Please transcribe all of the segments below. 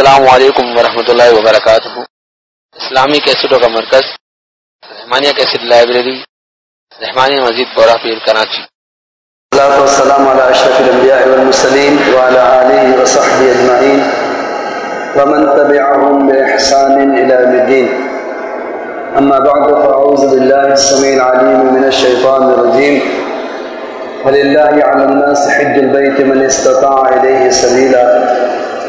السلام علیکم ورحمۃ اللہ وبرکاتہ۔ اسلامی کیسٹوں کا مرکز، رحمانیہ کیسٹ لائبریری، رحمانیہ مسجد بورا پیر کراچی۔ اللہ والسلام على اشرف الانبیاء والمرسلین وعلى آلہ وصحبہ اجمعین۔ ومن تبعهم بإحسان الى يوم الدین۔ اما بعد، فاعوذ باللہ السمیع العلیم من الشیطان الرجیم۔ وللہ علی الناس حج البیت من استطاع الیہ سبیلا۔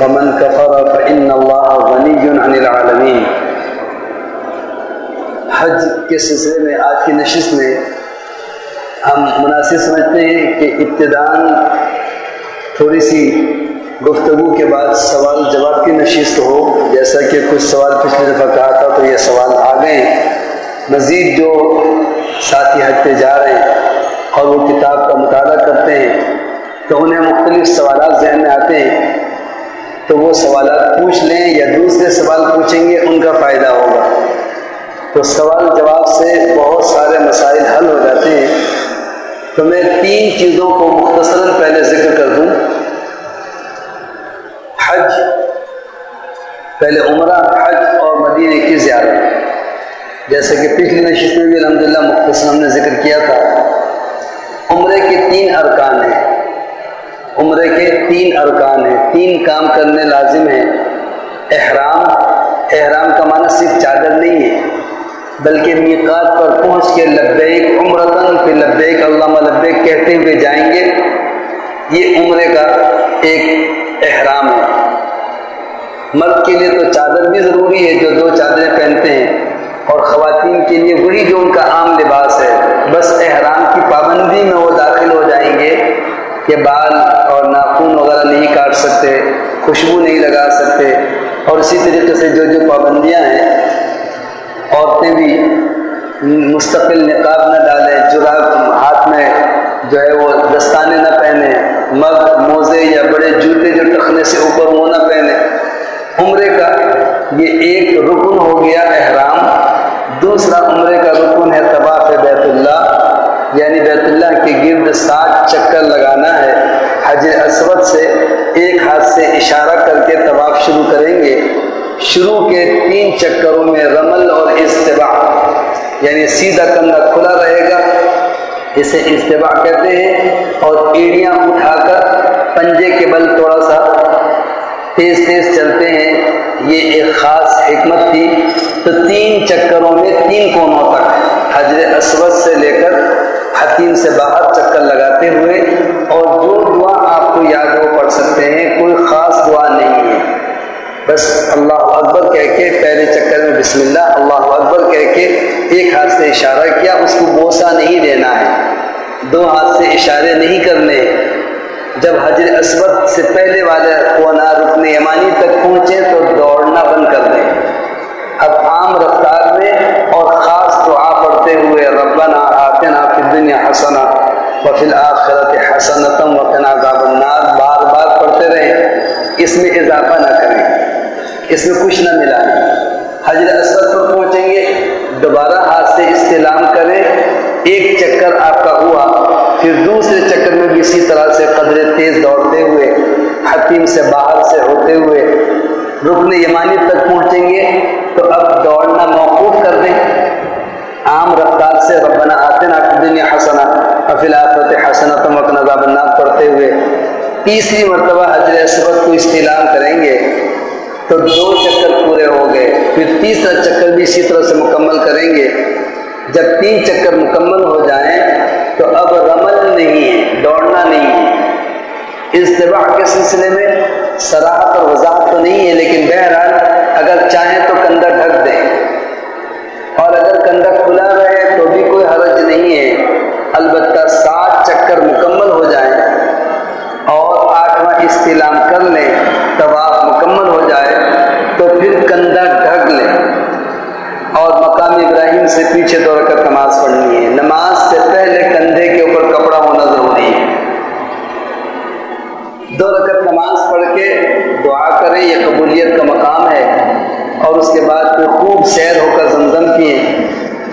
ومن كفر فإن الله غني عن العالمين. حج کے سلسلے میں، آج کی نشست میں ہم مناسب سمجھتے ہیں کہ ابتدان تھوڑی سی گفتگو کے بعد سوال جواب کی نشست ہو، جیسا کہ کچھ سوال پچھلی دفعہ کہا تھا، تو یہ سوال آ گئے مزید جو ساتھی حج پہ جا رہے ہیں اور وہ کتاب کا مطالعہ کرتے ہیں، تو انہیں مختلف سوالات ذہن میں آتے ہیں۔ تو وہ سوالات پوچھ لیں یا دوسرے سوال پوچھیں گے، ان کا فائدہ ہوگا۔ تو سوال جواب سے بہت سارے مسائل حل ہو جاتے ہیں۔ تو میں تین چیزوں کو مختصراً پہلے ذکر کر دوں۔ حج، پہلے عمرہ، حج اور مدینہ کی زیارت۔ جیسے کہ پچھلی نشست میں بھی الحمد للہ مختصر ہم نے ذکر کیا تھا۔ عمرے کے تین ارکان ہیں۔ عمرے کے تین ارکان ہیں، تین کام کرنے لازم ہیں۔ احرام احرام کا معنی صرف چادر نہیں ہے، بلکہ میقات پر پہنچ کے لبیک عمرتن پھر لبیک علامہ لبیک کہتے ہوئے جائیں گے۔ یہ عمرے کا ایک احرام ہے۔ مرد کے لیے تو چادر بھی ضروری ہے، جو دو چادریں پہنتے ہیں۔ اور خواتین کے لیے وہی جو ان کا عام لباس ہے۔ بس احرام کی پابندی میں وہ داخل ہو جائیں گے کہ بال خوشبو نہیں لگا سکتے۔ اور اسی طریقے سے جو جو پابندیاں ہیں، عورتیں بھی مستقل نقاب نہ ڈالیں جراب ہاتھ میں جو ہے وہ دستانے نہ پہنے مرد موزے یا بڑے جوتے جو ٹخنے سے اوپر وہ نہ پہنے عمرے کا یہ ایک رکن ہو گیا احرام، دوسرا عمرے کا رکن ہے طباف بیت اللہ۔ یعنی بیت اللہ کے گرد سات چکر لگانا ہے۔ حج اسود سے ایک ہاتھ سے اشارہ کر کے طواف شروع کریں گے۔ شروع کے تین چکروں میں رمل اور استباع یعنی سیدھا کندھا کھلا رہے گا اسے استباع کہتے ہیں، اور ایڑیاں اٹھا کر پنجے کے بل تھوڑا سا تیز تیز چلتے ہیں۔ یہ ایک خاص حکمت تھی۔ تو تین چکروں میں تین کونوں تک، حجر اسود سے لے کر حتیم سے باہر چکر لگاتے ہوئے اور جو دعا آپ کو یاد ہو پڑھ سکتے ہیں، کوئی خاص دعا نہیں ہے۔ بس اللہ اکبر کہہ کے پہلے چکر میں بسم اللہ اللہ اکبر کہہ کے ایک ہاتھ سے اشارہ کیا، اس کو بوسا نہیں دینا ہے۔ دو ہاتھ سے اشارے نہیں کرنے۔ جب حجر اسود سے پہلے والے کونا رکن یمانی تک پہنچے تو دوڑنا بند کر دیں اب عام رفتار میں اور خاص دعا پڑھتے ہوئے ربنا آتنا فی الدنیا حسنا وفی الآخرت حسنتم وقنا عذاب النار۔ بار بار پڑھتے رہیں اس میں اضافہ نہ کریں، اس میں کچھ نہ ملا حجر اسود پر پہنچیں گے، دوبارہ ہاتھ سے استعلام کریں۔ ایک چکر آپ کا ہوا، پھر دوسرے چکر میں بھی اسی طرح سے قدرے تیز دوڑتے ہوئے حتیم سے باہر سے ہوتے ہوئے رکن یمانی تک پہنچیں گے۔ تو اب دوڑنا موقوف کر دیں۔ عام رفتار سے ربنا آتے نا دنیا حسنا افل آفت حسنا تم عذاب النار پڑھتے ہوئے تیسری مرتبہ حجر اسود کو استعلام کریں گے تو دو چکر پورے ہو گئے پھر تیسرا چکر بھی اسی طرح سے مکمل کریں گے جب تین چکر مکمل ہو جائیں تو اب رمل نہیں ہے، دوڑنا نہیں ہے۔ اجتباع کے سلسلے میں سراحت اور وضاحت تو نہیں ہے، لیکن بہرحال اگر چاہیں تو کندھا ڈھک دیں۔ کندھا کھلا رہے تو بھی کوئی حرج نہیں ہے۔ البتہ سات چکر مکمل ہو جائیں اور آٹھواں استعلام کر لیں، طواف مکمل ہو جائے تو پھر کندھا ڈھک لیں۔ اور مقام ابراہیم سے پیچھے دو رکعت نماز پڑھنی ہے۔ نماز سے پہلے کندھے کے اوپر کپڑا ہونا ضروری ہے۔ دو رکعت نماز پڑھ کے دعا کریں، یہ قبولیت کا مقام ہے۔ اور اس کے بعد پھر خوب سیر ہو کر زمزم کیے۔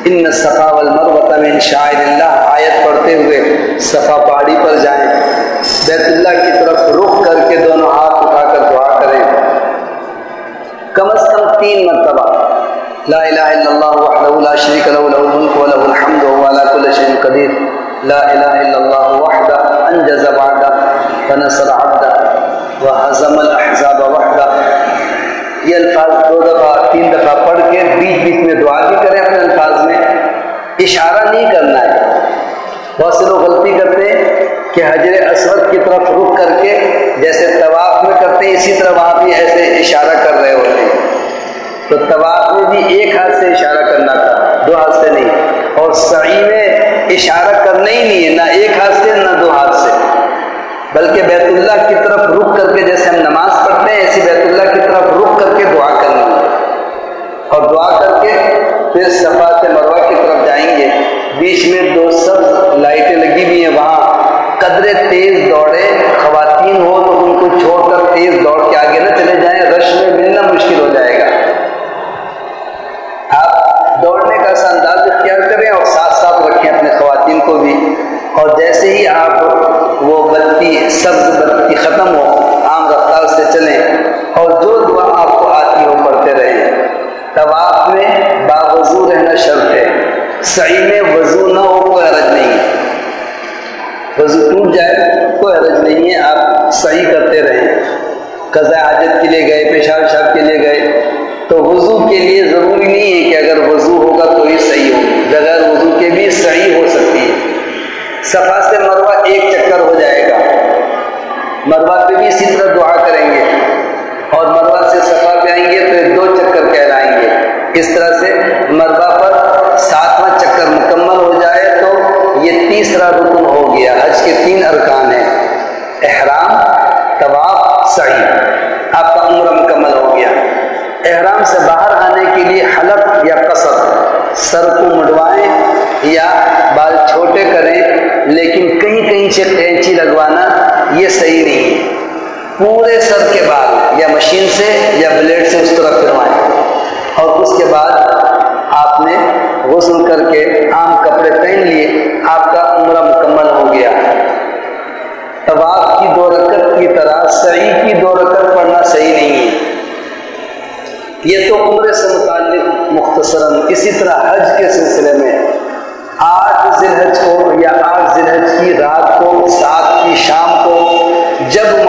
ان صفا والمروہ من شاعر اللہ آیت پڑھتے ہوئے صفا پہاڑی پر جائیں. بیت اللہ کی طرف رخ کر کے دونوں ہاتھ اٹھا کر دعا کریں. کم از کم تین مرتبہ. لا الہ الا اللہ وحدہ لا شریک له له الملك وله الحمد وهو على كل شيء قدیر. لا الہ الا اللہ وحدہ، انجز وعدہ ونصر عبدہ وحزم الاحزاب وحدہ. یہ الفاظ دو دفعہ، تین دفعہ پڑھ کے بیچ بیچ میں دعا بھی کریں اپنے الفاظ اشارہ نہیں کرنا ہے۔ بہت سے لوگ غلطی کرتے ہیں کہ حجر اسود کی طرف رخ کر کے جیسے طواف میں کرتے ہیں، اسی طرح وہاں بھی ایسے اشارہ کر رہے ہوتے ہیں۔ تو طواف میں بھی ایک ہاتھ سے اشارہ کرنا تھا، دو ہاتھ سے نہیں۔ اور سعی میں اشارہ کرنا ہی نہیں ہے، نہ ایک ہاتھ سے، نہ دو ہاتھ سے۔ بلکہ بیت اللہ کی طرف رخ کر کے جیسے ہم نماز پڑھتے ہیں، ایسی بیت اللہ کی طرف رخ کر کے دعا کرنا۔ اور دعا کر کے پھر صفا سے بیچ میں دو سب لائٹیں لگی ہوئی ہیں، وہاں قدرے تیز دوڑے خواتین ہو تو ان کو چھوڑ کر تیز دوڑ کے آگے نہ چلے جائیں، رش میں ملنا مشکل ہو جائے گا۔ آپ دوڑنے کا ایسا انداز اختیار کریں اور ساتھ ساتھ رکھیں اپنے خواتین کو بھی۔ اور جیسے ہی آپ وہ بتی، سبز بتی ختم ہو عام رفتار سے چلیں صحیح میں وضو نہ ہو، کوئی حرج نہیں ہے۔ وضو ٹوٹ جائے، کوئی حرج نہیں ہے۔ آپ صحیح کرتے رہیں قضاء حاجت کے لیے گئے، پیشاب شاب کے لیے گئے۔ تو وضو کے لیے ضروری نہیں ہے کہ اگر وضو ہوگا تو ہی صحیح ہو۔ بغیر وضو کے بھی صحیح ہو سکتی ہے۔ صفا سے مروہ ایک چکر ہو جائے گا۔ مروہ پہ بھی اسی طرح دعا کریں گے۔ اور مروہ سے صفا پہ آئیں گے تو دو چکر کہلائیں گے۔ اس طرح سے مروہ پر ساتواں چکر مکمل ہو جائے تو یہ تیسرا رکن ہو گیا، حج کے تین ارکان ہیں۔ احرام، طواف صحیح آپ کا عمر مکمل ہو گیا۔ احرام سے باہر آنے کے لیے حلق یا قصر سر کو مڈوائیں یا بال چھوٹے کریں، لیکن کہیں کہیں سے کینچی لگوانا، یہ صحیح نہیں ہے۔ پورے سر کے بعد یا مشین سے یا بلیڈ سے اس طرح پھروائیں۔ اور اس کے بعد غسل کر کے عام کپڑے پہن لیے، آپ کا عمرہ مکمل ہو گیا۔ طواف کی دو رکعت کی طرح صحیح کی دو رکعت پڑھنا صحیح نہیں ہے۔ یہ تو عمرے سے متعلق مختصراً اسی طرح حج کے سلسلے میں۔ آٹھ ذی الحج کو یا آٹھ ذی الحج کی رات کو، سات کی شام کو، جب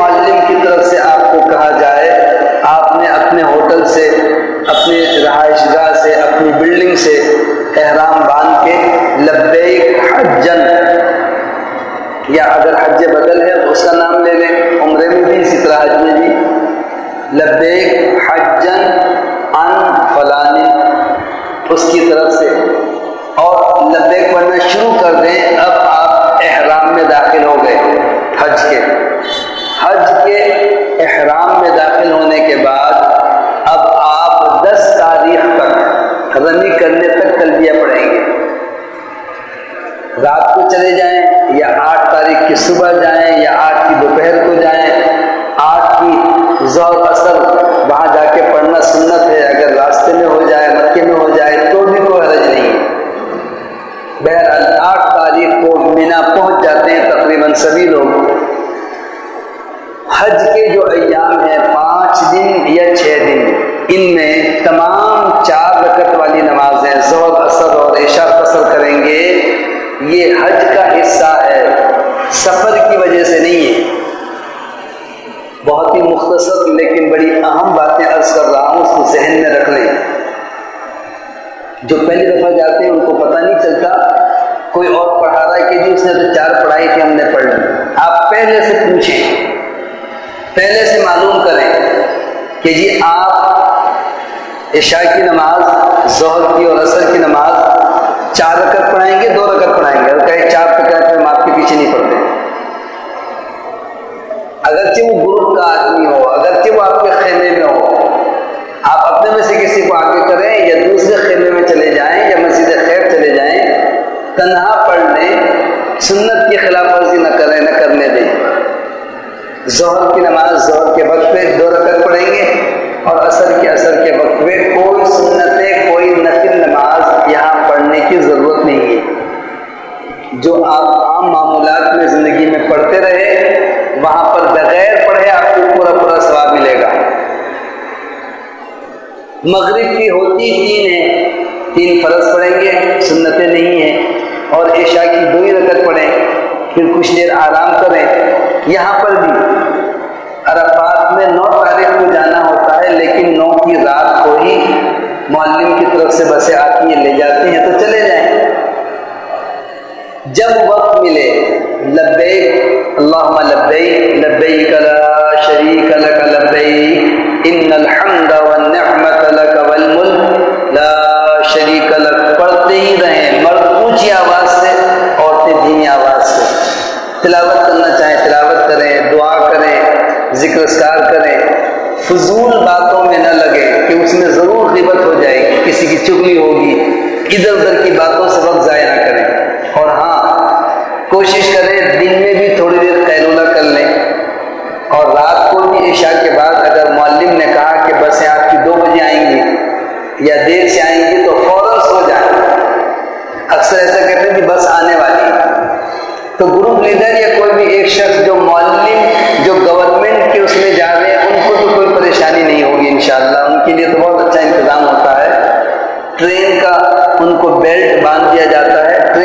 عشاء کی نماز، ظہر کی اور عصر کی نماز چار رکعت پڑھائیں گے، دو رکعت پڑھائیں گے۔ اگر کہیں چار پہ ہم آپ کے پیچھے نہیں پڑھتے۔ اگرچہ وہ گروپ کا آدمی ہو، اگرچہ وہ آپ کے خیمے میں ہو، آپ اپنے میں سے کسی کو آگے کریں یا دوسرے خیمے میں چلے جائیں یا مسجد خیر چلے جائیں، تنہا پڑھ لیں، سنت کی خلاف ورزی نہ کریں، نہ کرنے دیں۔ ظہر کی نماز، ظہر کے وقت پہ دو رکعت پڑھیں گے۔ اور عصر کے اثر کے وقت پہ کوئی سنت کوئی نقل نماز یہاں پڑھنے کی ضرورت نہیں ہے۔ جو آپ عام معمولات میں زندگی میں پڑھتے رہے، وہاں پر بغیر پڑھے آپ کو پورا پورا ثواب ملے گا۔ مغرب کی ہوتی تین ہیں، تین فرض پڑھیں گے، سنتیں نہیں ہیں۔ اور عشاء کی دو ہی رکت پڑھیں، پھر کچھ دیر آرام کریں۔ یہاں پر بھی عرفات میں نو تاریخ کو معلم کی طرف سے بسیں آتی ہیں لے جاتی ہیں تو چلے جائیں۔ جب وقت ملے، لبیک، اللہم لبیک لبیک لا شریک لک لبیک، ان الحمد والنعمت لک والملک لا شریک لک۔ پڑھتے ہی رہیں، مرد اونچی آواز سے، عورتیں دھیمی آواز سے۔ تلاوت کرنا چاہیں، تلاوت کریں، دعا کریں، ذکر اسکار کریں۔ فضول باتوں میں نہ کسی ہوگی۔ ادھر ادھر کی باتوں سے وقت ضائع نہ کریں۔ اور ہاں کوشش کریں دن میں بھی تھوڑی دیر قیلولہ کر لیں۔ اور رات کو بھی عشاء کے بعد اگر معلم نے کہا کہ بسیں آپ کی دو بجے آئیں گی یا دیر سے آئیں گی تو فوراً سو جائیں۔ اکثر ایسا کہتے ہیں کہ بس آنے والی ہے۔ تو گروپ لیڈر یا کوئی بھی ایک شخص جو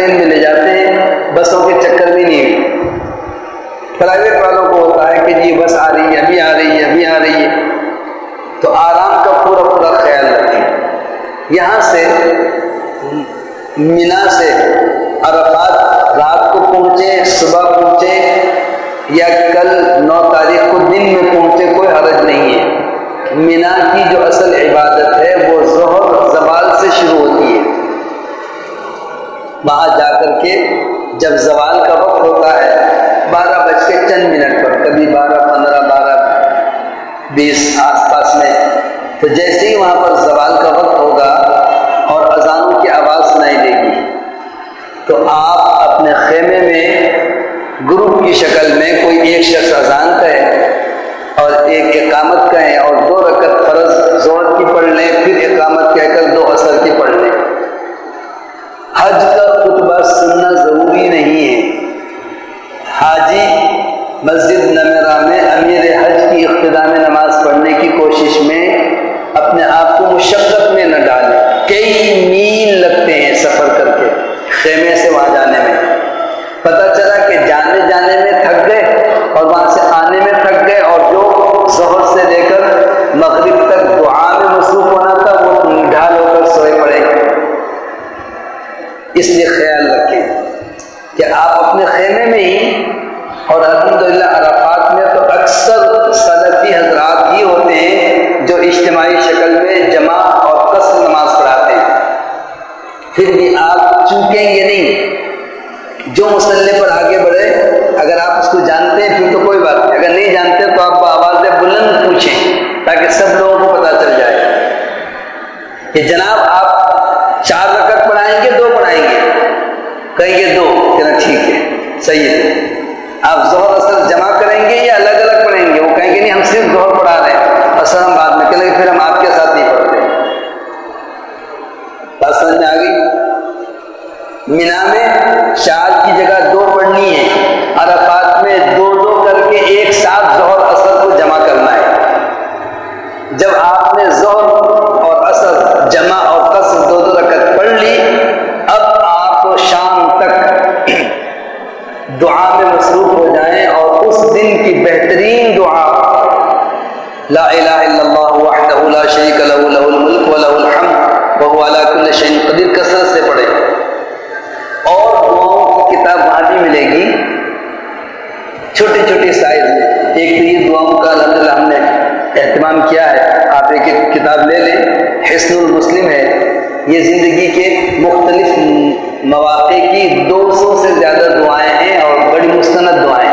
ٹرین میں لے جاتے ہیں، بسوں کے چکر بھی نہیں پرائیویٹ والوں کو ہوتا ہے کہ جی بس آ رہی ہے، ابھی آ رہی ہے، ابھی آ رہی ہے۔ تو آرام کا پورا پورا خیال رکھیں۔ یہاں سے مینا سے عرفات رات کو پہنچے، صبح پہنچے، یا کل نو تاریخ کو دن میں پہنچے، کوئی حرج نہیں ہے۔ مینا کی جو اصل عبادت ہے، وہ ظہر زوال سے شروع ہوتی ہے۔ وہاں جا کر کے جب زوال کا وقت ہوتا ہے، بارہ بج کے چند منٹ پر، کبھی بارہ، پندرہ، بارہ، بیس آس پاس میں، تو جیسے ہی وہاں پر زوال کا وقت اور وہاں کہ جناب آپ چار رکعت پڑھائیں گے، دو پڑھائیں گے۔ کہیں گے دو، کہنا ٹھیک ہے، صحیح ہے۔ اہتمام کیا ہے؟ آپ ایک ایک کتاب لے لیں۔ حسن المسلم ہے۔ یہ زندگی کے مختلف مواقع کی دو سو سے زیادہ دعائیں ہیں اور بڑی مستند دعائیں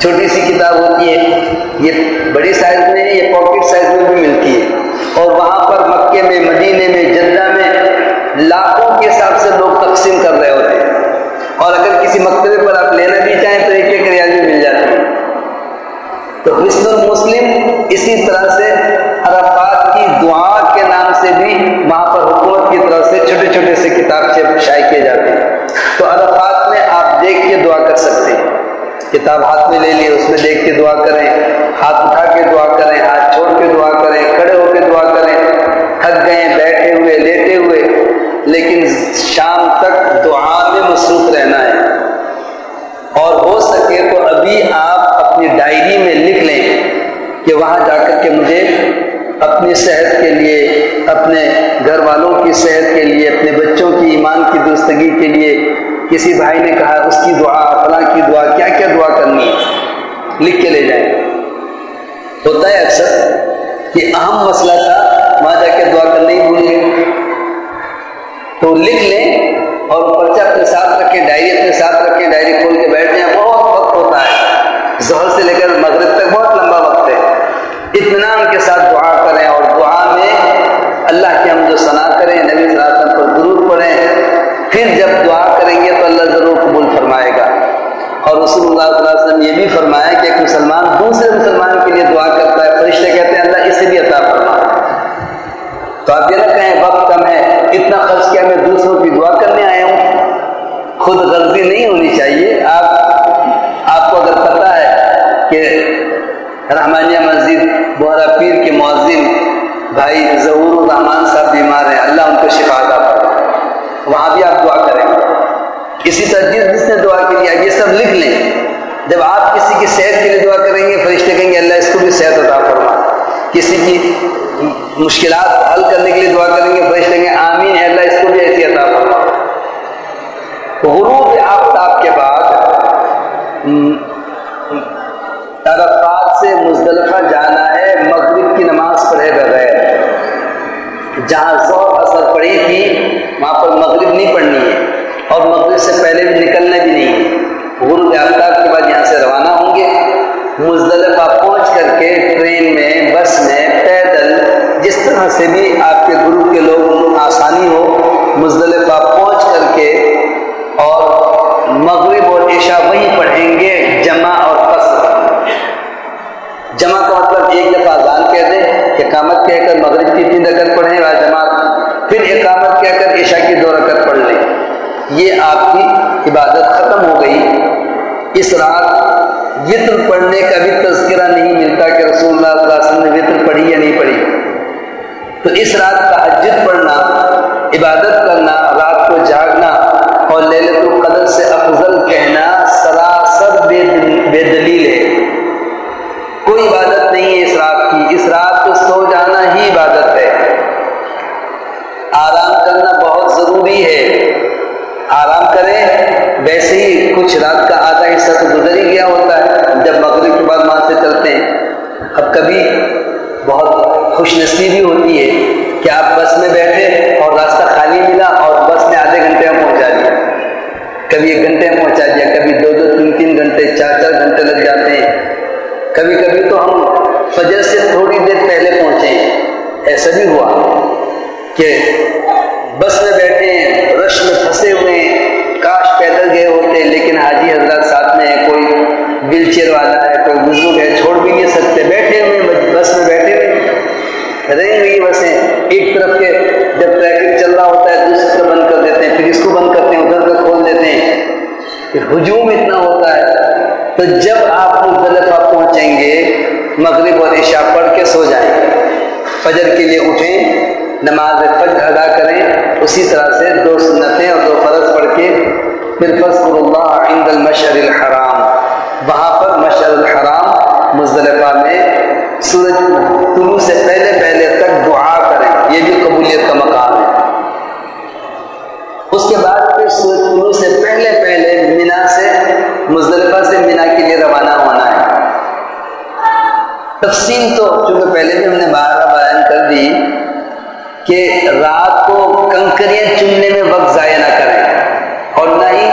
چھوٹی سی کتاب ہوتی ہے۔ یہ بڑی سائز میں یہ پاکٹ سائز میں بھی ملتی ہے۔ اور وہاں پر مکے میں، مدینے میں، جدہ میں لاکھوں کے حساب سے لوگ تقسیم کر رہے ہوتے ہیں۔ اور اگر کسی مکتبے پر آپ لینا بھی چاہیں تو ایک ایک ریال بھی مل جاتی ہے تو حسن المسلم اسی طرح سے عرفات کی دعا کے نام سے بھی وہاں پر حکومت کی طرف سے چھوٹے چھوٹے سے کتاب شائع کیے جاتے ہیں۔ تو عرفات میں آپ دیکھ کے دعا کر سکتے ہیں۔ کتاب ہاتھ میں لے لیے اس میں دیکھ کے دعا کریں۔ ہاتھ اٹھا کے دعا کریں، ہاتھ چھوڑ کے دعا کے دعا کریں اپنی صحت کے لیے، اپنے گھر والوں کی صحت کے لیے، اپنے بچوں کی ایمان کی درستگی کے لیے کسی بھائی نے کہا، اس کی دعا، فلاں کی دعا، کیا کیا دعا کرنی ہے؟ لکھ کے لے جائیں۔ ہوتا ہے اکثر کہ اہم مسئلہ تھا، وہاں جا کے دعا کرنا ہی بھول گئے۔ تو لکھ لیں اور پرچہ اپنے ساتھ رکھیں، ڈائری اپنے ساتھ رکھیں، ڈائری کھول کے بیٹھ جائیں، بہت وقت ہوتا ہے۔ زہر سے لے کر مغرب دوسرے مسلمان کے لیے دعا کرتا ہے، فرشتے کہتے ہیں، اللہ اسے بھی عطا فرما۔ تو آپ یہ نہ کہیں وقت کم ہے اتنا خرچ کیا میں دوسروں کی دعا کرنے آیا ہوں۔ خود غلطی نہیں ہونی چاہیے۔ آپ آپ کو اگر پتہ ہے کہ رحمانیہ مسجد بہرا پیر کے معذم بھائی ظہور الرحمان صاحب بیمار ہیں، اللہ ان کو شفا عطا فرمائے وہاں بھی آپ دعا کریں۔ اسی طرح جس جس نے دعا کی یہ سب لکھ لیں۔ جب آپ کسی کی صحت کے لیے دعا کریں گے فرشتے کہیں گے، اللہ اس کو بھی صحت عطا فرما۔ کسی کی مشکلات حل کرنے کے لیے دعا کریں گے، فرشتے کہیں گے، آمین، ہے اللہ اس کو بھی ایسی عطا فرما۔ غروب آفتاب کے بعد عرفات سے مزدلفہ جانا ہے، مغرب کی نماز پڑھے بغیر۔ جہاں ذوق اثر پڑی تھی، وہاں پر مغرب نہیں پڑھنی ہے۔ اور مغرب سے پہلے بھی طرح سے بھی آپ کے گروپ کے لوگ آسانی ہو، مزدلفہ پہنچ کر کے اور مغرب اور عشاء وہیں پڑھیں گے جمع اور قصر جمع کا مطلب ایک دفعہ اذان کہہ دیں اقامت کہہ کر مغرب کی تین رکعت پڑھیں اور جماعت۔ پھر اقامت کہہ کر عشاء کی دو رکعت پڑھ لیں۔ یہ آپ کی عبادت ختم ہو گئی۔ اس رات وطر پڑھنے کا بھی تذکرہ نہیں ملتا کہ رسول اللہ صلی اللہ علیہ وسلم نے وطر پڑھی یا نہیں پڑھی۔ تو اس رات کا پڑھنا، عبادت کرنا، رات کو جاگنا اور للت القدر سے افضل کہنا سراسر بے بے دلیل ہے۔ کوئی عبادت نہیں ہے اس رات کی۔ اس رات کو سو جانا ہی عبادت ہے۔ آرام کرنا بہت ضروری ہے۔ آرام کریں، ویسے ہی کچھ رات کا آدھا حصہ تو گزر ہی گیا ہوتا ہے جب مغرب کے بعد وہاں سے چلتے ہیں اب کبھی بہت خوش نصیبی ہوتی ہے کہ آپ بس میں بیٹھے اور راستہ خالی ملا اور بس نے آدھے گھنٹے میں پہنچا دیا۔ کبھی ایک گھنٹے میں پہنچا دیا، کبھی دو دو، تین تین گھنٹے، چار چار گھنٹے لگ جاتے ہیں۔ کبھی کبھی تو ہم فجر سے تھوڑی دیر پہلے پہنچے ہیں۔ ایسا بھی ہوا کہ بس میں بیٹھے ہیں، رش میں پھنسے ہوئے ہیں۔ کاش پیدل گئے ہوتے، لیکن حاجی حضرات ساتھ میں ہے کوئی ویل چیئر والا ہے، کوئی بزرگ ہے، چھوڑ بھی نہیں سکتے۔ بیٹھے ہوئے بیٹھے ہوئے رہیں ہوئی بسیں ایک طرف کے جب ٹریفک چل رہا ہوتا ہے، دوسری طرف بند کر دیتے ہیں، پھر اس کو بند کرتے ہیں ادھر کا کھول دیتے ہیں۔ پھر ہجوم اتنا ہوتا ہے۔ تو جب آپ مختلفہ پہنچیں گے، مغرب اور عشاء پڑھ کے سو جائیں۔ فجر کے لیے اٹھیں، نماز فجر ادا کریں۔ اسی طرح سے دو سنتیں اور دو فرض پڑھ کے پھر فضر اللہ عند المشر الحرام۔ وہاں پر مشر الحرام مزدلفہ میں سورج طلوع سے پہلے پہلے تک دعا کریں۔ یہ بھی قبولیت کا مقام ہے۔ اس کے بعد پھر سورج طلوع سے پہلے پہلے مینا سے، مزدلفہ سے مینا کے لیے روانہ ہونا ہے۔ تفصیل تو چونکہ پہلے بھی ہم نے بارہ بیان کر دی کہ رات کو کنکریاں چننے میں وقت ضائع نہ کریں اور نہ ہی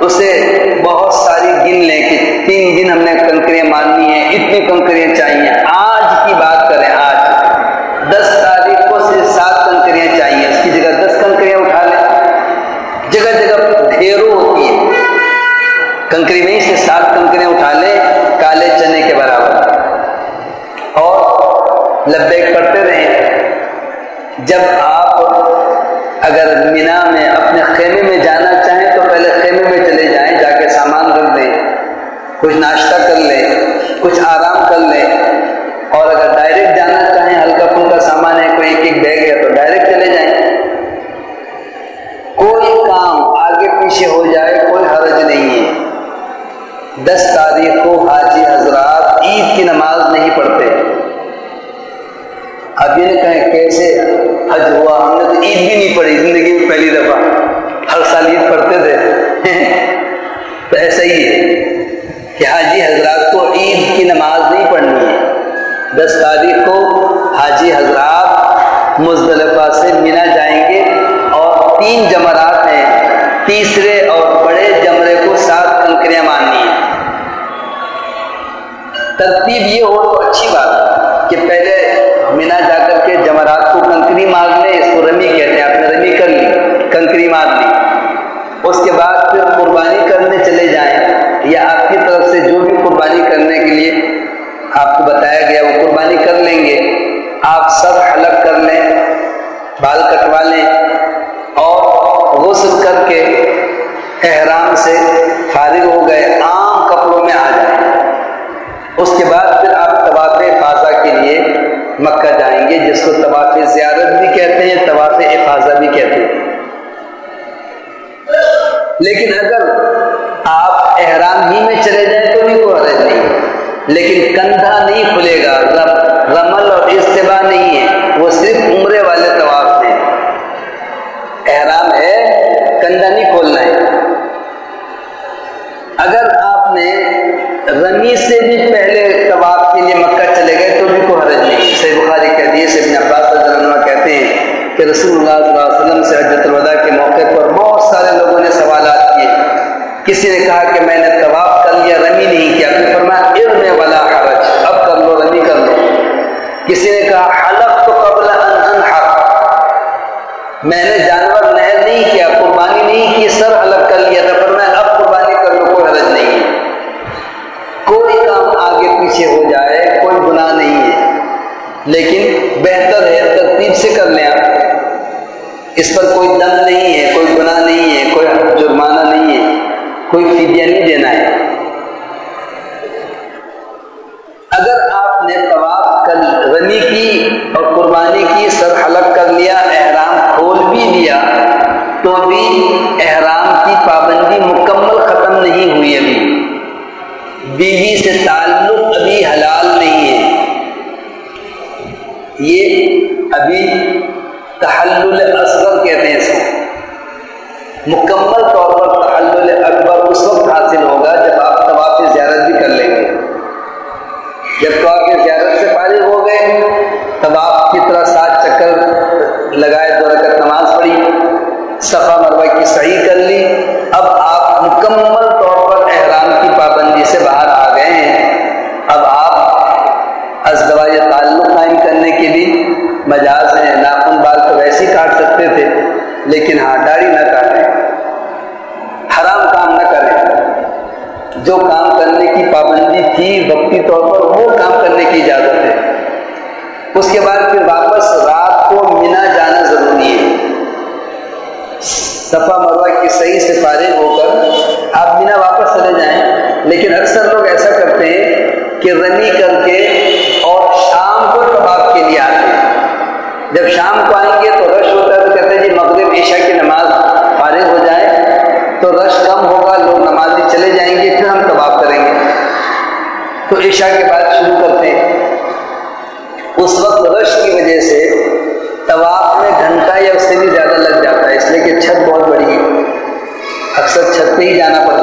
اسے بہت ساری گن لیں کہ تین دن ہم نے کنکریاں ماننی ہیں اتنی کنکریاں چاہیے۔ آج کی بات کریں آج۔ دس تاریخ کو حاجی حضرات مزدلفہ سے مینا جائیں گے اور تین جمرات ہیں، تیسرے اور بڑے جمرے کو سات کنکریاں ماننی ہیں۔ ترتیب یہ ہو تو اچھی بات کہ پہلے مینا جا کر کے جمرات کو کنکری مار لیں اس کو رمی کہتے ہیں، آپ نے رمی کر لی، کنکری مار لی۔ صفا کی صحیح کر لی۔ اب آپ مکمل طور پر احرام کی پابندی سے باہر آ گئے ہیں۔ اب آپ ازدواج تعلق قائم کرنے کے بھی مجاز ہیں۔ ناخن بال تو ویسے ہی کاٹ سکتے تھے، لیکن ہاں داڑھی نہ کاٹیں۔ حرام کام نہ کریں۔ جو کام کرنے کی پابندی تھی، وقتی طور پر وہ کام کرنے کی اجازت ہے۔ اس کے بعد رمی کر کے اور شام کو کباب کے لیے آتے ہیں۔ جب شام کو آئیں گے تو رش ہوتا ہے، تو کہتے ہیں جی مغرب عشاء کی نماز فارغ ہو جائے، تو رش کم ہوگا، لوگ نمازی چلے جائیں گے، پھر ہم کباب کریں گے۔ تو عشاء کے بعد شروع کرتے ہیں۔ اس وقت رش کی وجہ سے طواف میں گھنٹہ یا اس سے بھی زیادہ لگ جاتا ہے، اس لیے کہ چھت بہت بڑی ہے۔ اکثر چھت پہ ہی جانا پڑتا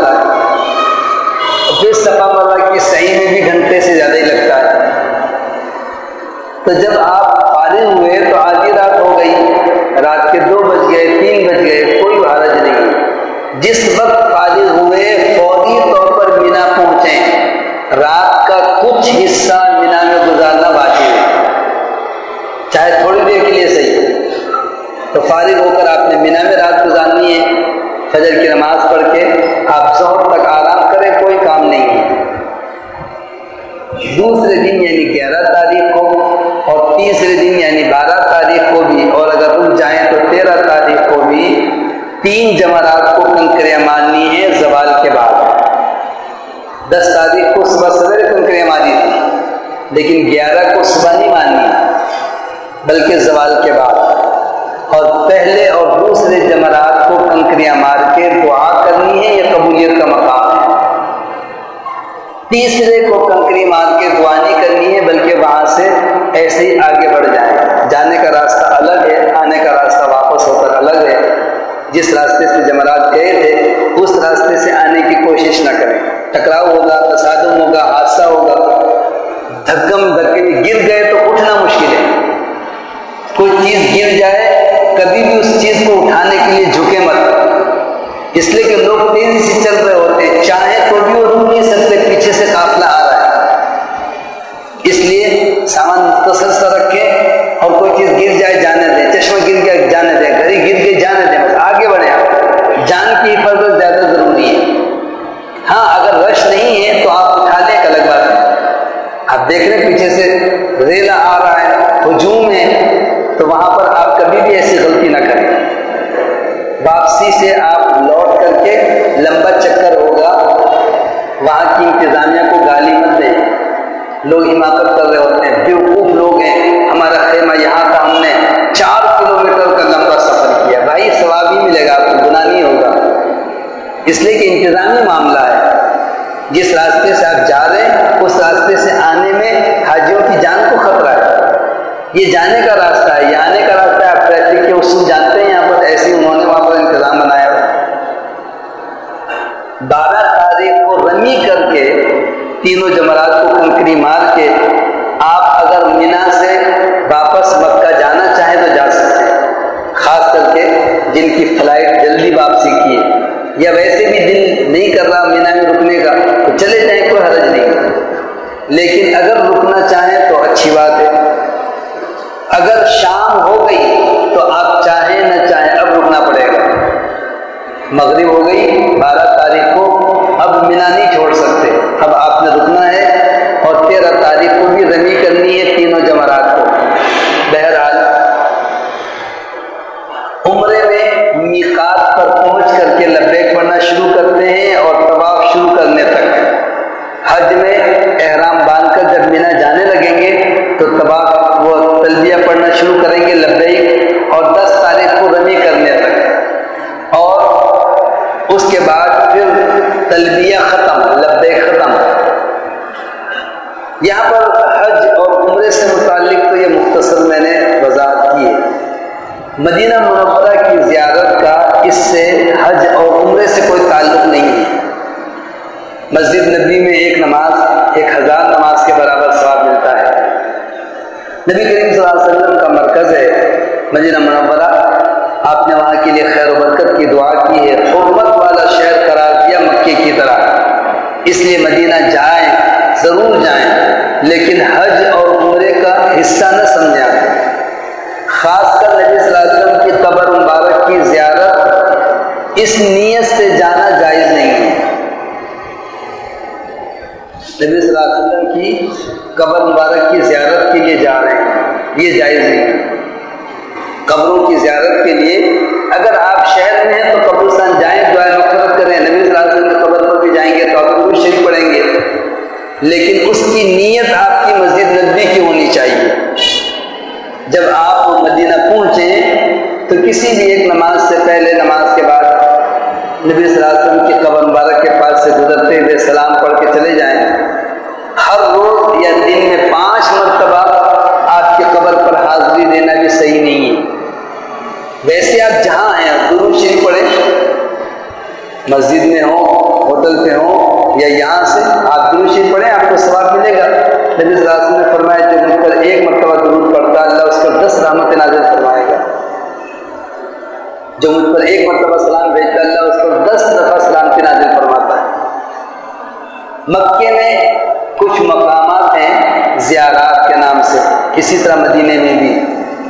بلکہ زوال کے بعد۔ اور پہلے اور دوسرے جمرات کو کنکریاں مار کے دعا کرنی ہے، یہ قبولیت کا مقام ہے۔ تیسرے کو کنکری مار کے دعا نہیں کرنی ہے، بلکہ وہاں سے ایسے ہی آگے بڑھ جائیں۔ جانے کا راستہ الگ ہے، آنے کا راستہ واپس ہو کر الگ ہے۔ جس راستے سے جمرات گئے تھے، اس راستے سے آنے کی کوشش نہ کریں۔ ٹکراؤ ہوگا تصادم ہوگا، حادثہ ہوگا۔ دھکم دھکے گر گئے تو اٹھنا مشکل۔ چیز گر جائے، کبھی بھی اس چیز کو اٹھانے کے لیے جھکے مت۔ اس لیے کہ لوگ تیزی سے چل رہے ہوتے ہیں، چاہے تو بھی وہ رک نہیں سکتے، پیچھے سے قافلہ آ رہا ہے۔ اس لیے سامان مختصر سا رکھیں اور کوئی چیز گر جائے، جانے دیں چشمہ گر گیا، جانے دیں گھڑی گر کے جانے دیں بس آگے بڑھیں آپ۔ جان کی حفاظت زیادہ ضروری ہے۔ ہاں اگر رش نہیں ہے تو آپ اٹھا لیں ایک الگ بات ہے۔ آپ دیکھ رہے پیچھے سے ریلا آ رہا ہے ہجوم ہے تو وہاں پر آپ کبھی بھی ایسی غلطی نہ کریں واپسی سے آپ لوٹ کر کے لمبا چکر ہوگا، وہاں کی انتظامیہ کو گالی مت دیں۔ لوگ حماقت کر رہے ہوتے ہیں۔ بیوقوف لوگ ہیں، ہمارا خیمہ یہاں تھا، ہم نے چار کلومیٹر کا لمبا سفر کیا۔ بھائی، ثواب ہی ملے گا، آپ کو گناہ نہیں ہوگا۔ اس لیے کہ انتظامی معاملہ ہے۔ جس راستے سے آپ جا رہے ہیں، اس راستے سے آنے میں حاجیوں کی جان کو خطرہ ہے۔ یہ جانے کا راستہ ہے۔ کر کے تینوں جمرات کو کنکری مار کے آپ اگر مینا سے واپس مکہ جانا چاہیں تو جا سکتے ہیں۔ خاص کر کے جن کی فلائٹ جلدی واپسی کی ہے۔ یا ویسے بھی دل نہیں کر رہا مینا میں رکنے کا، تو چلے جائیں، کوئی حرج نہیں۔ لیکن اگر رکنا چاہیں تو اچھی بات ہے۔ اگر شام ہو گئی تو آپ چاہیں نہ چاہیں، اب رکنا پڑے گا۔ مغرب ہو گئی، بارہ تاریخ کو اب نہیں چھوڑ سکتے۔ اب آپ نے رکنا ہے اور تیرہ تاریخ کو بھی رمی مدینہ منورہ کی زیارت کا اس سے حج اور عمرے سے کوئی تعلق نہیں ہے۔ مسجد نبی میں ایک نماز، ایک ہزار نماز کے برابر ثواب ملتا ہے۔ نبی کریم صلی اللہ علیہ وسلم کا مرکز ہے مدینہ منورہ۔ آپ نے وہاں کے لیے خیر و برکت کی دعا کی ہے۔ حرمت والا شہر قرار دیا مکے کی طرح۔ اس لیے مدینہ جائیں، ضرور جائیں، لیکن حج اور عمرے کا حصہ نہ سمجھیں۔ خاص کر نبی قبر مبارک کی زیارت اس نیت سے جانا جائز نہیں ہے۔ نبی صلی اللہ علیہ وسلم کی قبر مبارک کی زیارت کے لیے جا رہے ہیں۔ یہ جائز نہیں قبروں کی زیارت کے لیے اگر آپ شہر میں ہیں تو قبرستان جائیں دعائیں مفرت کریں۔ نبی صلی اللہ علیہ وسلم کی قبر پر بھی جائیں گے تو آپ ضرور شریف پڑھیں گے۔ لیکن اس کی نیت آپ کی مسجد نبی کی ہونی چاہیے۔ جب آپ مدینہ پہنچیں کسی بھی ایک نماز سے پہلے، نماز کے بعد نبی صلی اللہ علیہ وسلم کی قبر مبارک کے پاس سے گزرتے ہوئے سلام پڑھ کے چلے جائیں۔ ہر روز یا دن میں پانچ مرتبہ آپ کی قبر پر حاضری دینا بھی صحیح نہیں ہے۔ ویسے آپ جہاں ہیں درود شریف پڑھیں۔ مسجد میں ہوں، ہوٹل پہ ہوں یا یہاں سے آپ درود شریف پڑھیں، آپ کو ثواب ملے گا۔ نبی صلی اللہ علیہ وسلم نے فرمایا، جو مجھ پر ایک مرتبہ درود پڑتا اللہ اس پر دس رحمت نازل فرمائے۔ جو مجھ پر ایک مرتبہ سلام بھیجتا اللہ اس پر دس دفعہ سلام کی نازل فرماتا ہے۔ مکے میں کچھ مقامات ہیں زیارات کے نام سے اسی طرح مدینے میں بھی۔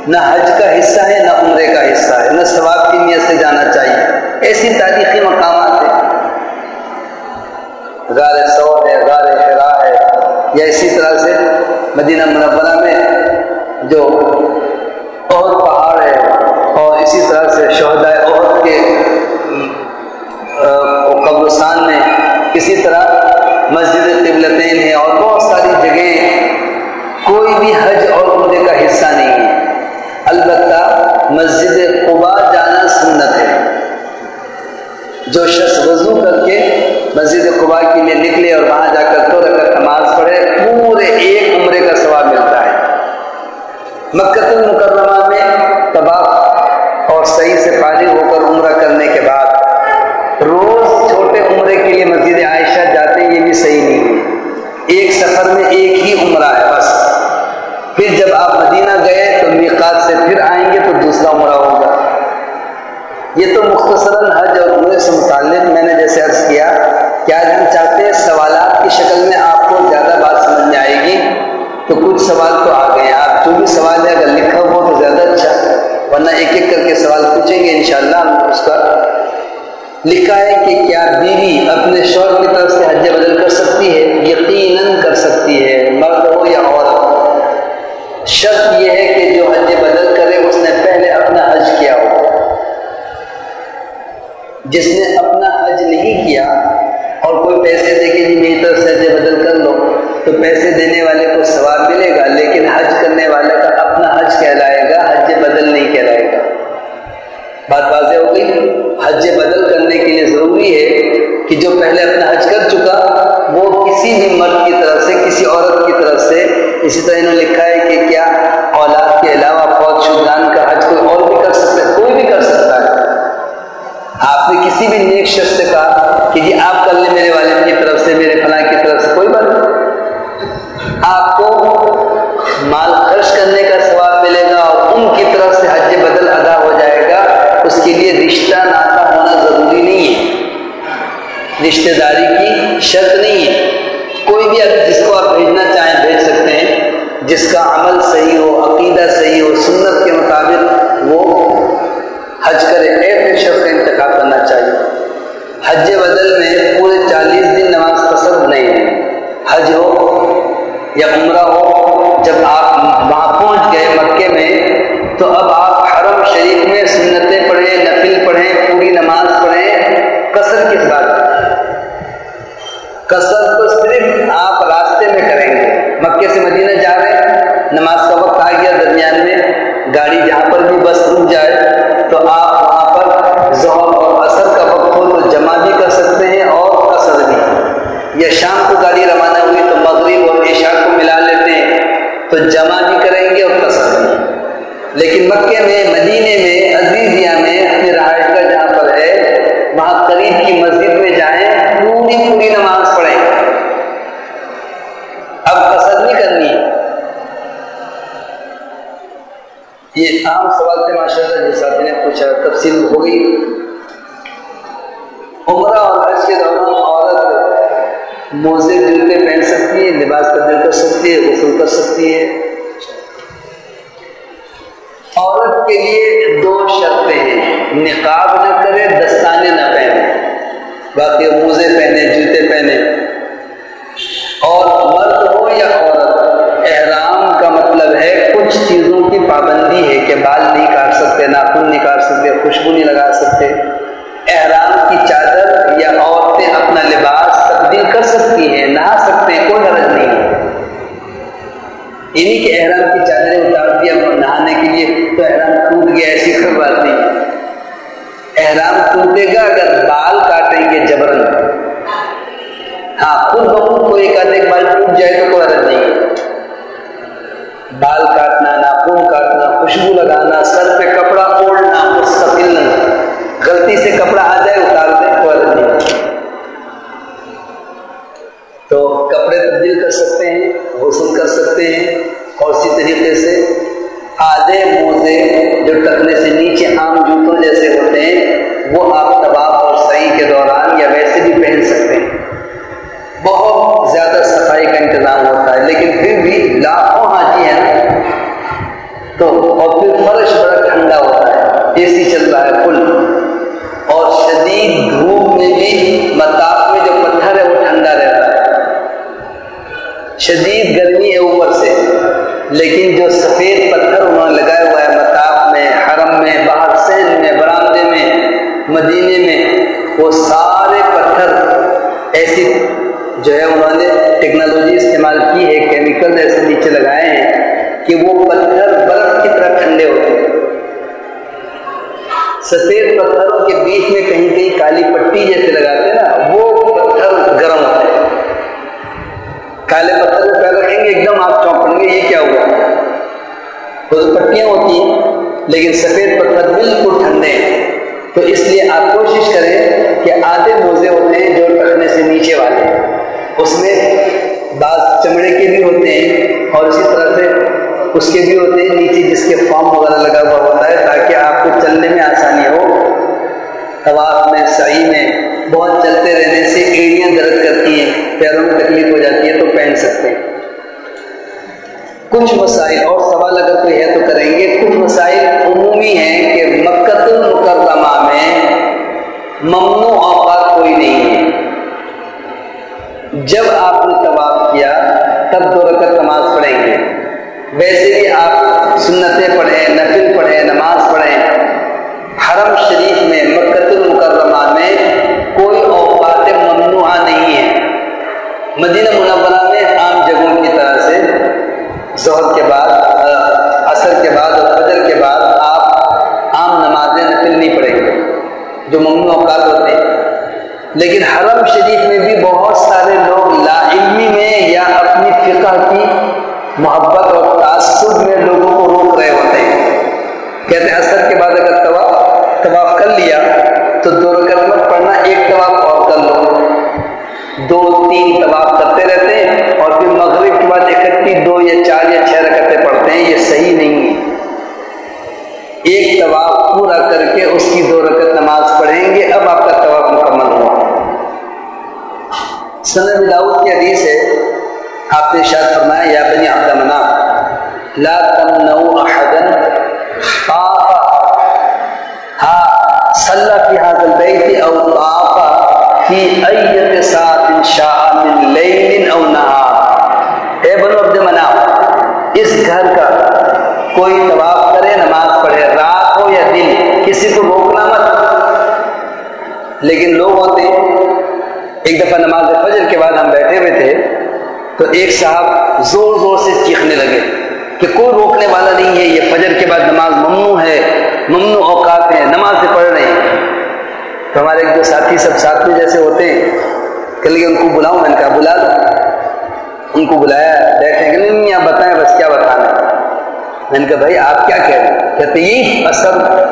نہ حج کا حصہ ہے، نہ عمرے کا حصہ ہے، نہ ثواب کی نیت سے جانا چاہیے۔ ایسی تاریخی مقامات ہیں۔ غار سعود ہے، غار حرا ہے، یا اسی طرح سے مدینہ منورہ میں جو عہد پہاڑ ہے۔ اور اسی طرح سے شہدائے عہد کے قبرستان میں اسی طرح مسجد قبلتین ہے اور بہت ساری جگہیں کوئی بھی حج اور عمرے کا حصہ نہیں ہے۔ البتہ مسجد قبا جانا سنت ہے۔ جو شخص وضو کر کے مسجد قبا کے لیے نکلے اور وہاں جا کر دو رکعت نماز پڑھے، پورے ایک عمرے کا ثواب ملتا ہے۔ مکہ المکرمہ میقات پھر آئیں گے تو دوسرا عمرہ ہوگا۔ یہ تو مختصراً حج اور عمرے سے متعلق میں نے جیسے عرض کیا کہ آج ہم چاہتے ہیں سوالات کی شکل میں آپ کو زیادہ بات سمجھ میں آئے گی۔ تو کچھ سوال تو آ گئے ہیں۔ آپ جو بھی سوال ہے، اگر لکھا ہو تو زیادہ اچھا ورنہ ایک ایک کر کے سوال پوچھیں گے، انشاءاللہ ہم اس کا لکھا ہے کہ کیا بیوی اپنے شوہر کی طرف سے حج بدل کر سکتی ہے؟ یقیناً کر سکتی ہے، مرد ہو یا عورت۔ شرط یہ ہے کہ جو حج بدل کرے، اس نے پہلے اپنا حج کیا ہو۔ جس نے اپنا حج نہیں کیا اور کوئی پیسے دے کے جی میری طرف سے حج بدل کر لو، تو پیسے دینے والے کو ثواب ملے گا، لیکن حج کرنے والے کا اپنا حج کہلائے گا، حج بدل نہیں کہلائے گا۔ بات واضح ہو گئی؟ حج بدل کرنے کے لیے ضروری ہے کہ جو پہلے اپنا حج کر چکا، وہ کسی بھی مرد کی طرف سے کسی عورت اسی طرح انہوں نے لکھا ہے کہ کیا اولاد کے علاوہ فوج شدان کا حج کوئی اور بھی کر سکتا ہے؟ کوئی بھی کر سکتا ہے۔ آپ نے کسی بھی نیک شخص سے کہا کہ جی آپ کر لیں میرے والد کی طرف سے، میرے فلاں کی طرف سے، کوئی بات نہیں۔ آپ کو مال خرچ کرنے کا ثواب ملے گا اور ان کی طرف سے حج بدل ادا ہو جائے گا۔ اس کے لیے رشتہ ناتا ہونا ضروری نہیں ہے۔ رشتہ داری کی شرط نہیں ہے۔ کوئی بھی اگر جس کو آپ بھیجنا جس کا عمل صحیح ہو، عقیدہ صحیح ہو، سنت کے مطابق وہ حج کرے ایسے شخص کا انتخاب کرنا چاہیے۔ حج بدل میں پورے چالیس دن نماز پسند نہیں ہے۔ حج ہو یا عمرہ ہو، جب آپ وہاں پہنچ گئے مکے میں، تو اب آپ حرم شریف میں سنتیں پڑھیں، نفل پڑھیں، پوری نماز پڑھیں۔ کثر کس بات کثر تو صرف آپ راستے میں کریں گے۔ مکے سے مدینہ گاڑی جہاں پر بھی بس رک جائے تو آپ وہاں پر ظہر اور اثر کا وقت ہو تو جمع بھی کر سکتے ہیں اور اثر بھی۔ یا شام کو گاڑی روانہ ہوئی تو مغرب اور عشاء کو ملا لیتے ہیں تو جمع بھی کریں گے اور کثر بھی۔ لیکن مکے میں، مدینے میں، عزیزیہ میں اپنی رہائش کا جہاں پر ہے، وہاں قریب کی مسجد میں جائیں، پوری پوری نماز پڑھیں اب کثر نہیں کرنی ہے یہ عام سوال تھے ماشاء اللہ جس آدمی نے پوچھا تفصیل ہو گئی۔ عمرہ اور حج کے دوران عورت موزے جوتے پہن سکتی ہے، لباس تبدیل کر سکتی ہے، غسل کر سکتی ہے۔ عورت کے لیے دو شرطیں ہیں، نقاب نہ کرے، دستانے نہ پہنے۔ باقی موزے پہنے، جوتے پہنے۔ اور تو احرام ٹوٹ گیا، ایسی کوئی بات نہیں۔ احرام ٹوٹے گا اگر بال کاٹیں گے جبرن۔ ہاں خود بخود کوئی ایک آدھے بال ٹوٹ جائے تو کوئی حرج نہیں۔ ہے بال کاٹنا ناخن کاٹنا، خوشبو لگانا، سر پہ کپڑا اوڑھنا، مستقل۔ غلطی سے کپڑا آ جائے، اتار دیں، کوئی حرج نہیں۔ تو کپڑے تبدیل کر سکتے ہیں، غسل کر سکتے ہیں اور اسی طریقے سے؟ آدھے موزے جو ٹکنے سے نیچے عام جوتوں جیسے ہوتے ہیں، وہ آپ طباف اور صحیح کے دوران یا ویسے بھی پہن سکتے ہیں۔ بہت زیادہ صفائی کا انتظام ہوتا ہے، لیکن پھر بھی لاکھوں حاجی ہیں۔ تو، اور پھر فرش بڑا ٹھنڈا ہوتا ہے اے سی چل رہا ہے فل اور شدید دھوپ میں بھی متاف میں جو پتھر ہے، وہ ٹھنڈا رہتا ہے۔ شدید گرمی ہے اوپر سے۔ لیکن جو سفید پتھر انہوں نے لگایا ہوا ہے متاف میں، حرم میں باہر سین میں، برامدے میں، مدینے میں، وہ سارے پتھر ایسی جو ہے انہوں نے ٹیکنالوجی استعمال کی ہے، کیمیکل ایسے نیچے لگائے ہیں کہ وہ پتھر برف کی طرح ٹھنڈے ہوتے ہیں۔ سفید پتھروں کے بیچ میں کہیں کہیں کالی پٹی جیسے لگاتے ہیں نا، وہ پتھر گرم ہوتے ہیں۔ کالے پتھر کو رکھیں گے، ایک دم آپ وہ تو پٹیاں ہوتی ہیں، لیکن سفید پتھر بالکل ٹھنڈے ہیں۔ تو اس لیے آپ کوشش کریں کہ آدھے موزے ہوتے ہیں جو ٹکنے سے نیچے والے اس میں بعض چمڑے کے بھی ہوتے ہیں اور اسی طرح سے اس کے بھی ہوتے ہیں نیچے جس کے فارم وغیرہ لگا ہوا ہوتا ہے، تاکہ آپ کو چلنے میں آسانی ہو۔ طواف میں، سعی میں بہت چلتے رہنے سے ایڑیاں درد کرتی ہیں، پیروں میں تکلیف ہو جاتی ہے تو پہن سکتے ہیں۔ کچھ مسائل، اور سوال اگر کوئی ہے تو کریں گے، کچھ مسائل عمومی ہیں کہ مکت المکرمہ میں ممنوع اوقات کوئی نہیں ہے۔ جب آپ نے طواف کیا، تب دو رکعت نماز پڑھیں گے۔ ویسے بھی آپ سنتیں پڑھیں، نفل پڑھیں، نماز پڑھیں، حرم شریف میں مکت المکرمہ میں کوئی اوقات ممنوعہ نہیں ہے مدینہ منورہ ظہر کے بعد عصر کے بعد اور فجر کے بعد آپ عام نمازیں نفل نہیں پڑھیں گے، جو ممنوع اوقات ہوتے ہیں۔ لیکن حرم شریف میں بھی بہت سارے لوگ لا علمی میں یا اپنی فقہ کی محبت اور تعصب میں لوگوں کو روک رہے ہوتے ہیں۔ کہتے ہیں اثر کے بعد اگر طواف طواف کر لیا تو دو رکعت مت پڑھنا، ایک طواف اور کر لو۔ دو تین طواف کرتے رہتے ہیں اور پھر مغرب کے بعد اکٹھی دو یا چار یا چھ رکعتیں پڑھتے ہیں، یہ صحیح نہیں ہے۔ ایک طواف پورا کر کے اس کی دو رکعت نماز پڑھیں گے، اب آپ کا طواف مکمل ہوا۔ سند داؤد کی حدیث ہے، آپ نے شاید فرمایا، یا بنی عبد منا لا تمنعوا احدا طاف ها صلى في هذا البيت او طاف في اية ساعة شاء من ليل او نهار. اے بنو عبد مناف، اس گھر کا کوئی طواف کرے، نماز پڑھے، رات ہو یا دن، کسی کو روکنا مت۔ لیکن لوگ ہوتے ایک دفعہ نماز فجر کے بعد ہم بیٹھے ہوئے تھے، تو ایک صاحب زور زور سے چیخنے لگے کہ کوئی روکنے والا نہیں ہے، یہ فجر کے بعد نماز ممنوع ہے، ممنوع اوقات ہیں، نماز سے پڑھ رہے ہیں۔ تو ہمارے ایک دو ساتھی سب ساتھ میں جیسے ہوتے ہیں کہ لیکن ان کو بلاؤں میں نے کہا بلا دو۔ ان کو بلایا بیٹھے کہ نہیں آپ بتائیں، بس کیا بتانا میں نے کہا، بھائی، آپ کیا کہہ رہے ہیں؟ کہتے یہی اثر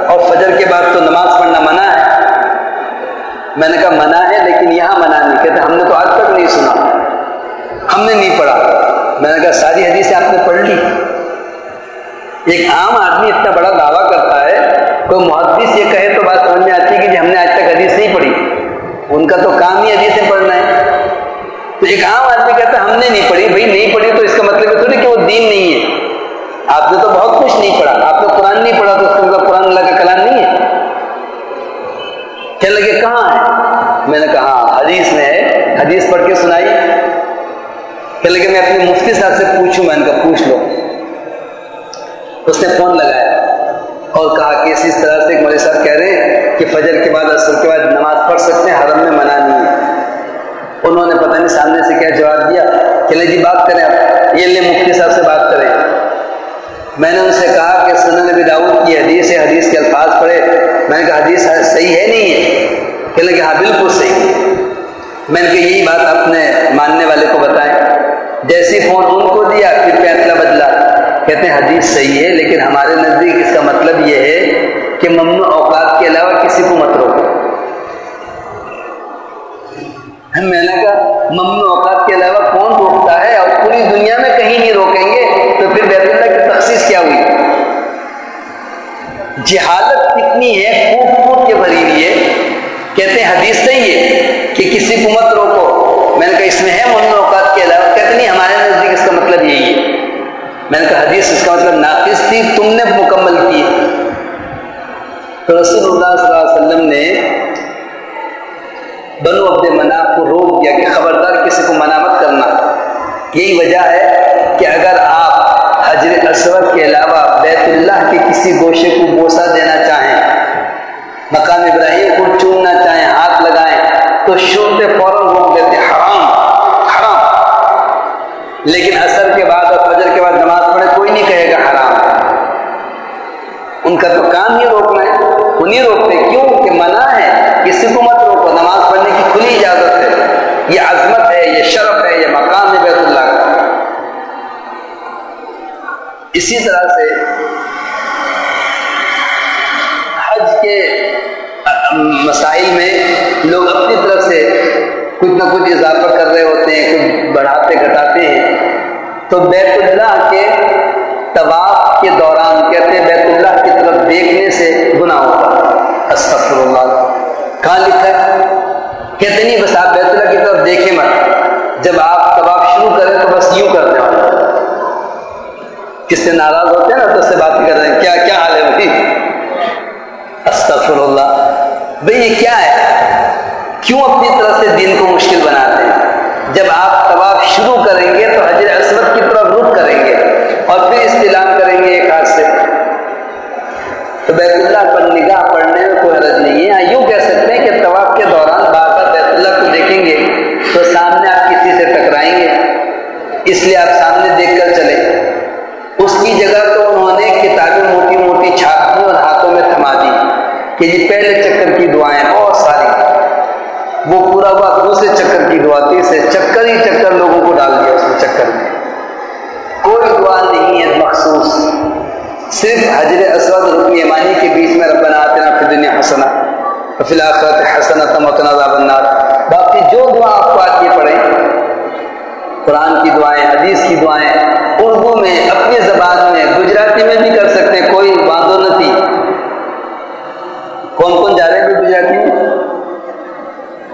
اور فجر کے بعد تو نماز پڑھنا منع ہے۔ میں نے کہا، منع ہے، لیکن یہاں منع نہیں۔ کہتے ہم نے تو آج تک نہیں سنا۔ ہم نے نہیں پڑھا۔ میں نے کہا، ساری حدیثیں آپ نے پڑھ لی۔ ایک عام آدمی اتنا بڑا دعویٰ کرتا ہے، کوئی محدث یہ کہے تو بات سمجھ میں آتی ہے کہ جی ہم نے آج ان کا تو کام ہی حدیثیں پڑھنا ہے۔ تو ایک عام آدمی کہتا ہے، ہم نے نہیں پڑھی، بھائی نہیں پڑھی تو اس کا مطلب یہ تھوڑی کہ وہ دین نہیں ہے۔ آپ نے تو بہت کچھ نہیں پڑھا، آپ نے قرآن نہیں پڑھا تو اس کا مطلب قرآن اللہ کا کلام نہیں ہے۔ کہنے لگے، کہاں ہے؟ میں نے کہا، حدیث میں ہے۔ حدیث پڑھ کے سنائی۔ کہنے لگے، میں اپنے مفتی صاحب سے پوچھوں، میں نے کہا، پوچھ لو۔ اس نے فون لگایا۔ اور کہا کہ اسی طرح سے مولوی صاحب کہہ رہے ہیں کہ فجر کے بعد اثر کے بعد نماز پڑھ سکتے ہیں، حرم میں منع نہیں ہے۔ انہوں نے پتہ نہیں سامنے سے کیا جواب دیا۔ کہ لے جی بات کریں آپ، یہ لے مفتی صاحب سے بات کریں۔ میں نے ان سے کہا کہ سنن نبی داؤد کی حدیث ہے، حدیث کے الفاظ پڑھے۔ میں نے کہا حدیث صحیح ہے نہیں ہے؟ کہ لگے جی ہاں بالکل صحیح۔ میں نے کہا یہی بات اپنے ماننے والے کو بتائیں۔ جیسی فون ان کو دیا، پھر فیصلہ بدلا۔ کہتے ہیں حدیث صحیح ہے، لیکن ہمارے نزدیک اس کا مطلب یہ ہے کہ ممنوع اوقات کے علاوہ کسی کو مت روکو۔ میں نے کہا، ممنوع اوقات کے علاوہ کون روکتا ہے؟ اور پوری دنیا میں کہیں نہیں روکیں گے، تو پھر بیت اللہ کی تخصیص کیا ہوئی؟ جہالت کتنی ہے پھوٹ پھوٹ کے بھری ہوئی ہے۔ کہتے ہیں حدیث صحیح ہے کہ کسی کو مت روکو۔ میں نے کہا، اس میں ہے ممنوع میں نے کہا حدیث اس کا مطلب ناقص تھی، تم نے مکمل کی۔ تو رسول اللہ صلی اللہ علیہ وسلم نے بنو عبد مناف کو روک دیا کہ خبردار کسی کو منع مت کرنا۔ یہی وجہ ہے کہ اگر آپ حجر اسود کے علاوہ بیت اللہ کے کسی گوشے کو بوسا دینا چاہیں، مقام ابراہیم کو چومنا چاہیں، ہاتھ لگائیں، تو شرط فوراً روک دیتے حرام حرام لیکن اثر کے بعد اور فجر کے بعد نماز پڑھے کوئی نہیں کہے گا حرام ان کا تو کام ہی روکنا ہے وہ نہیں روکتے۔ کیوں؟ کہ منع ہے۔ کسی کو مت روکو۔ نماز پڑھنے کی کھلی اجازت ہے۔ یہ عظمت ہے، یہ شرف ہے، یہ مقام ہے بیت اللہ کا۔ اسی طرح سے حج کے مسائل میں لوگ اپنی طرف سے کچھ نہ کچھ اضافہ کر رہے ہوتے ہیں، کچھ بڑھاتے، گھٹاتے۔ کس سے ناراض ہوتے ہیں نا، تو اس سے بات کر رہے ہیں، کیا کیا حال ہے بھائی استغفر اللہ بھائی یہ کیا ہے؟ کیوں اپنی طرف سے دین کو مشکل بناتے ہیں؟ جب آپ طواف شروع کریں گے تو حجر اسود کی طرف رخ کریں گے اور پھر استعلام کریں گے ایک ہاتھ سے۔ تو بیت اللہ پر نگاہ پڑھنے میں کوئی حرج نہیں ہے۔ یوں کہہ سکتے ہیں کہ طواف کے دوران بار بار بیت اللہ کو دیکھیں گے تو سامنے آپ کسی سے ٹکرائیں گے۔ اس لیے آپ سامنے جگہ تو انہوں نے کتابیں موٹی موٹی چھاپ دی اور ہاتھوں میں تھما دی کہ جی پہلے چکر کی دعائیں بہت ساری۔ وہ پورا ہوا دوسرے چکر کی دعا، تیسرے چکر ہی چکر لوگوں کو ڈال دیا اس میں چکر میں۔ کوئی دعا نہیں ہے مخصوص، صرف حجر اسود رکن یمانی کے بیچ میں ربنا آتنا فی دنیا حسنا فی الاخرت حسنا تمتنا عذاب النار۔ باقی جو دعا آپ کو آتی پڑھیں قرآن کی دعائیں، حدیث کی دعائیں اپنی زبان میں گجراتی میں بھی کر سکتے ہیں، کوئی باندھو نہ تھی کون کون جا رہے ہیں گجراتی میں؟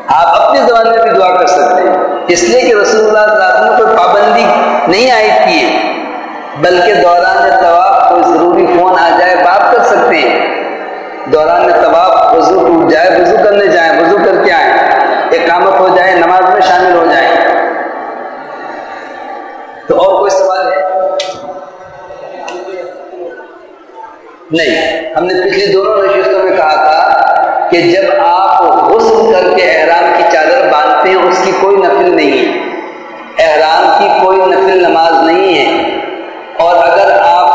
آپ اپنی زبان میں بھی دعا کر سکتے ہیں۔ اس لیے کہ رسول اللہ صلی اللہ علیہ وسلم کوئی پابندی نہیں آئی تھی، بلکہ دوران طواف کوئی ضروری فون آ جائے، بات کر سکتے ہیں۔ دوران طواف وضو ٹوٹ جائے، وضو کرنے جائیں، وضو کر کے آئیں۔ اقامت ہو جائے، نماز میں شامل ہو جائیں۔ تو اور کوئی نہیں۔ ہم نے پچھلی دونوں نشستوں میں کہا تھا کہ جب آپ غسل کر کے احرام کی چادر باندھتے ہیں، اس کی کوئی نفل نہیں ہے۔ احرام کی کوئی نفل نماز نہیں ہے۔ اور اگر آپ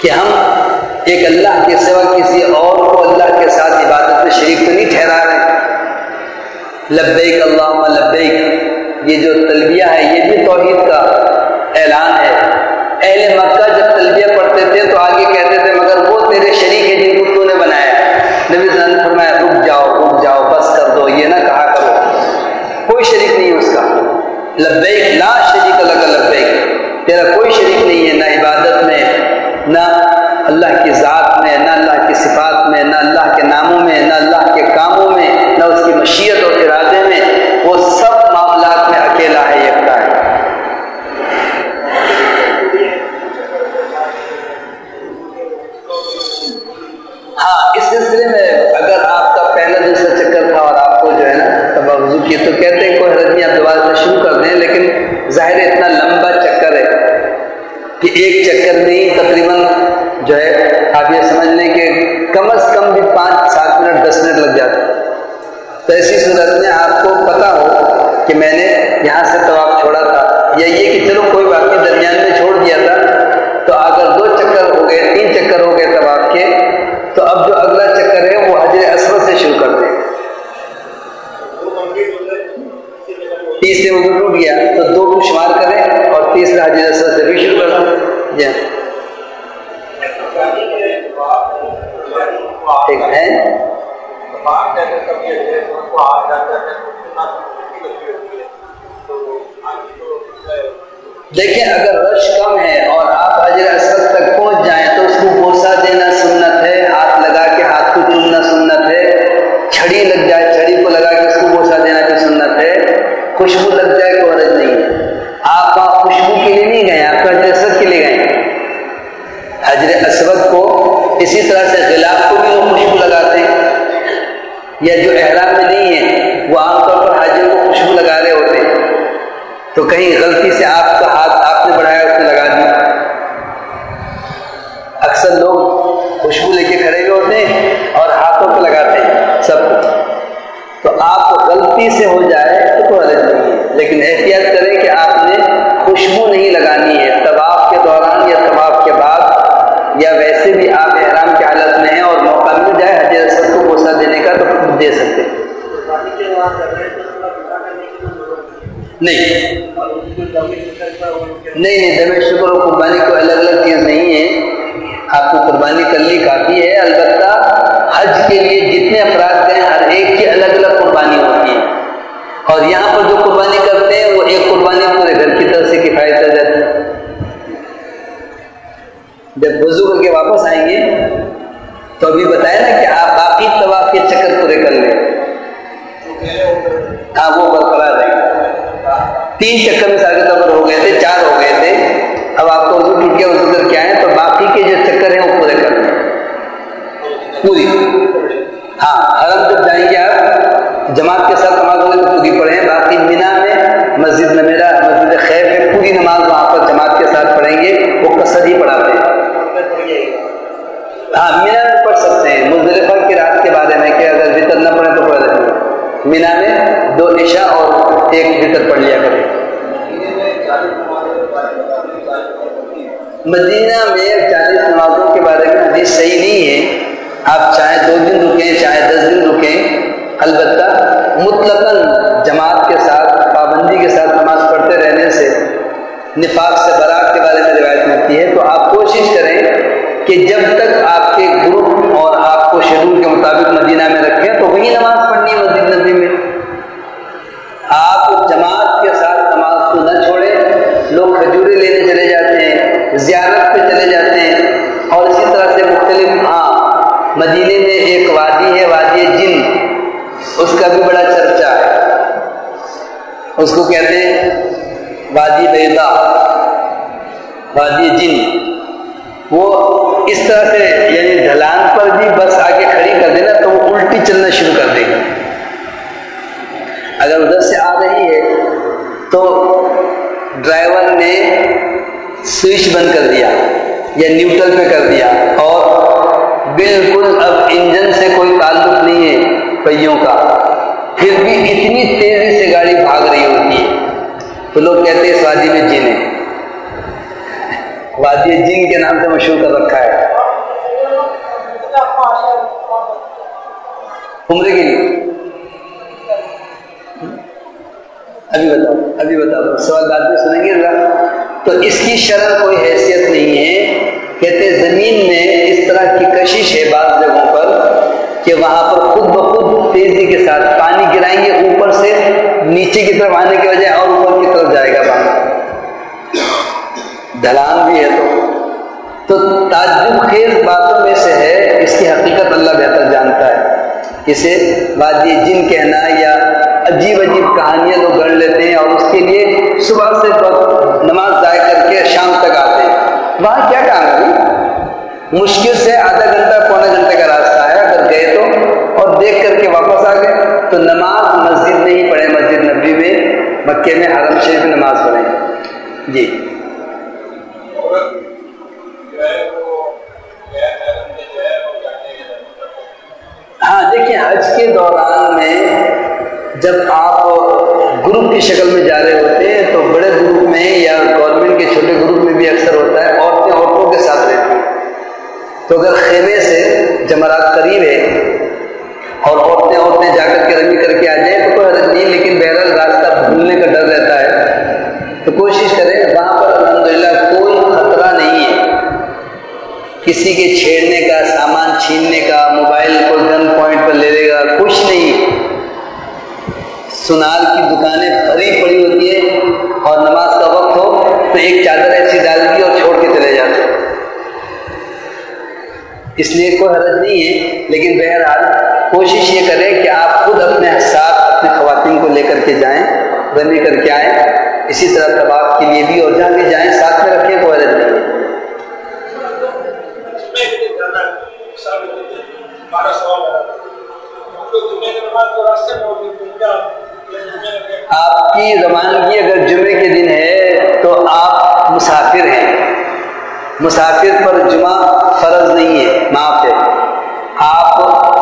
کہ ہم ایک اللہ کے سوا کسی اور کو اللہ کے ساتھ عبادت میں شریک تو نہیں ٹھہرا رہے لبیک اللہ لبیک، یہ جو تلبیہ ہے، یہ بھی توحید کا اعلان ہے۔ اہل مکہ جب تلبیہ پڑھتے تھے تو آگے کہتے تھے، مگر وہ تیرے شریک ہے جن کو تو نے بنایا۔ نبی صلی اللہ علیہ فرمایا، رک جاؤ رک جاؤ، بس کر دو، یہ نہ کہا کرو۔ کوئی شریک نہیں ہے اس کا۔ لبیک، لا شریک اللہ کا لبیک، تیرا کوئی شریک اللہ کے ناموں میں، نہ اللہ کے کاموں میں، نہ اس کی مشیت اور ارادے میں، وہ سب معاملات میں اکیلا ہے، یکتا ہے۔ ہاں اس سلسلے میں اگر آپ کا پہلا دوسرا چکر تھا اور آپ کو جو ہے نا تب وضو کیے تو کہتے ہیں کوئی حرض نہیں آپ دوبارہ سے شروع کر دیں، لیکن ظاہر اتنا لمبا چکر ہے کہ ایک چکر میں ہی تقریباً جو ہے آپ یہ سمجھ لیں کہ کم از منٹ دس منٹ لگ جاتے تو ایسی صورت میں آپ کو پتا ہو کہ میں نے یہاں سے طواف چھوڑا تھا۔ یا یہ کہ چلو کوئی واقعی درمیان میں دیکھیں اگر رش کم ہے اور آپ حجر نہیں۔ نہیں دم شکر اور قربانی کو الگ الگ چیز نہیں ہے۔ آپ کو قربانی کر لی کافی ہے، البتہ حج کے لیے جتنے افراد گئے ہر ایک کی الگ الگ قربانی ہوتی ہے۔ اور یہاں پر جو قربانی کرتے ہیں، وہ ایک قربانی پورے گھر کی طرف سے کفایت کر جاتی ہے جب وضو کر کے واپس آئیں گے، تو ابھی بتایا نا کہ آپ باقی طواف کے چکر پورے کر لیں۔ ہاں وہ برقرار تین چکر میں سارے طور پر ہو گئے تھے، چار ہو گئے تھے۔ اب آپ کو وضو ٹوٹ گیا وضو کر کے آئے تو باقی کے جو چکر ہیں وہ پورے کر لیں پوری۔ ہاں حرم جب جائیں گے آپ، جماعت کے ساتھ نماز ہوگی تو پوری پڑھیں۔ باقی مینا میں، مسجد میں میرا، مسجد خیر میں پوری نماز وہاں پر جماعت کے ساتھ پڑھیں گے۔ وہ کثر ہی پڑھاتے ہیں۔ ہاں مینا میں پڑھ سکتے ہیں۔ مزدلفہ کی رات کے بارے میں کہ اگر وطر نہ پڑھیں تو پڑھ رہے مینا میں دو عشاء اور ایک وطر پڑھ لیا کریں۔ مدینہ میں چالیس نمازوں کے بارے میں حدیث صحیح نہیں ہے۔ آپ چاہے دو دن رکیں، چاہے دس دن رکیں، البتہ مطلق جماعت کے ساتھ، پابندی کے ساتھ نماز پڑھتے رہنے سے نفاق سے برات کے بارے میں روایت ملتی ہے۔ تو آپ کوشش کریں کہ جب تک آپ کے گروپ اور آپ کو شیڈول کے مطابق مدینہ میں رکھیں تو وہی نماز پڑھنی اس کا بھی بڑا چرچا ہے۔ اس کو کہتے ہیں وادی بیدا وادی جن۔ وہ اس طرح سے یعنی ڈھلان پر بھی بس آگے کھڑی کر دینا تو وہ الٹی چلنا شروع کر دے گی اگر ادھر سے آ رہی ہے تو ڈرائیور نے سوئچ بند کر دیا یا نیوٹرل پہ کر دیا اور بالکل اب انجن سے کوئی تعلق نہیں ہے پہیوں کا۔ پھر بھی اتنی تیزی سے گاڑی بھاگ رہی ہوتی ہے تو لوگ کہتے ہیں اس وادی میں جن ہے۔ وادی جن کے نام سے مشہور کر رکھا ہے۔ عمرے کے لیے۔ ابھی بتاؤ ابھی بتاؤ سوال بعد میں سنیں گے۔ تو اس کی شرح کوئی حیثیت نہیں ہے۔ کہتے زمین میں اس طرح کی کشش ہے بعض جگہوں پر کہ وہاں پر خود بخود تیزی کے ساتھ نیچے کی طرف آنے کی وجہ اور اوپر کی طرف جائے گا پانی ڈھلان بھی ہے تو۔ تو تعجب خیز باتوں میں سے ہے، اس کی حقیقت اللہ بہتر جانتا ہے۔ اسے وادی جن کہنا یا عجیب عجیب کہانیاں لوگ گڑھ لیتے ہیں اور اس کے لیے صبح سے نماز ضائع کر کے شام تک آتے ہیں۔ وہاں کیا کام ہے؟ مشکل سے آدھا گھنٹہ، پونے گھنٹے کا راستہ ہے۔ اگر گئے تو، اور دیکھ کر کے واپس آ گئے، تو نماز مسجد مکے میں حرم شریف میں نماز پڑھیں۔ جی۔ ہاں دیکھیں، حج کے دوران میں جب آپ گروپ کی شکل میں جا رہے ہوتے ہیں، تو بڑے گروپ میں یا گورنمنٹ کے چھوٹے گروپ میں بھی اکثر ہوتا ہے، عورتیں عورتوں کے ساتھ رہتی ہیں۔ تو اگر خیمے سے جمعرات قریب ہے اور عورتیں عورتیں جا کر کے رنگی کر کے آ جائیں تو کوئی حرج نہیں لیکن بہرحال راستہ بھولنے کا ڈر رہتا ہے۔ تو کوشش کریں وہاں پر الحمدللہ کوئی خطرہ نہیں ہے۔ کسی کے چھیڑنے کا، سامان چھیننے کا، موبائل کو گن پوائنٹ پر لے لے گا، کچھ نہیں۔ سنار کی دکانیں بھری پڑی ہوتی ہے اور نماز کا وقت ہو تو ایک چادر ایسی ڈال دی اور چھوڑ کے چلے جاتے اس لیے کوئی حرج نہیں ہے، لیکن بہرحال کوشش یہ کریں کہ آپ خود اپنے ساتھ اپنے خواتین کو لے کر کے جائیں، بنے کر کے آئیں، اسی طرح طباق کے لیے بھی اور جہاں بھی جائیں، ساتھ میں رکھیں کوئی حرج نہیں آپ کی روانگی اگر جمعے کے دن ہے تو آپ مسافر ہیں۔ مسافر پر جمعہ فرض نہیں ہے، معاف ہے۔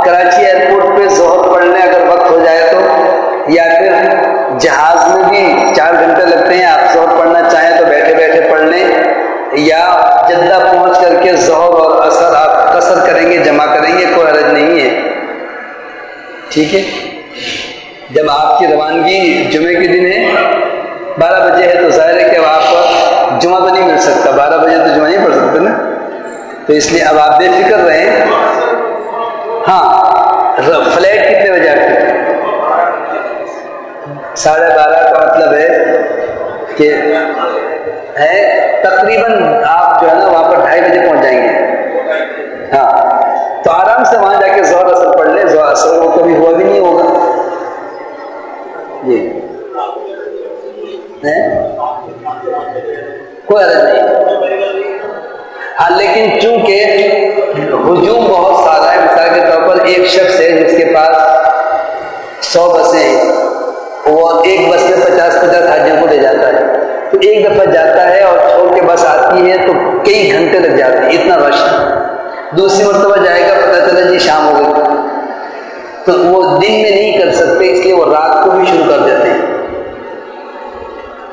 کراچی ایئرپورٹ پہ ظہر پڑھنے اگر وقت ہو جائے تو؟ یا پھر جہاز میں بھی چار گھنٹے لگتے ہیں، آپ ظہر پڑھنا چاہیں تو بیٹھے بیٹھے پڑھ لیں، یا جدہ پہنچ کر کے ظہر اور اثر آپ قصر کریں گے، جمع کریں گے، کوئی حرج نہیں ہے۔ ٹھیک ہے؟ جب آپ کی روانگی جمعے کے دن ہے، بارہ بجے ہے تو ظاہر ہے کہ اب آپ جمعہ تو نہیں مل سکتا، بارہ بجے تو جمعہ نہیں پڑھ سکتے نا؟ تو اس لیے اب آپ بے فکر رہیں۔ ہاں فلیٹ کتنے بجے آپ کی ساڑھے بارہ کا مطلب ہے کہ ہے، تقریباً آپ جو ہے نا وہاں پر ڈھائی بجے پہنچ جائیں گے۔ ہاں تو آرام سے وہاں جا کے زور اثر پڑھ لیں۔ زور اثر وہ کبھی ہوا بھی نہیں ہوگا۔ جی۔ کوئی عرض نہیں۔ ہاں، لیکن چونکہ ہجوم بہت سارا ہے، مثال کے طور پر ایک شخص ہے جس کے پاس سو بسیں ہیں، وہ ایک بس میں پچاس پچاس حاجیوں کو لے جاتا ہے۔ تو ایک دفعہ جاتا ہے اور چھوڑ کے بس آتی ہے تو کئی گھنٹے لگ جاتے ہیں، اتنا رش۔ دوسری مرتبہ جائے گا، پتہ چلا جی شام ہو گئی۔ تو وہ دن میں نہیں کر سکتے، اس لیے وہ رات کو بھی شروع کر دیتے ہیں۔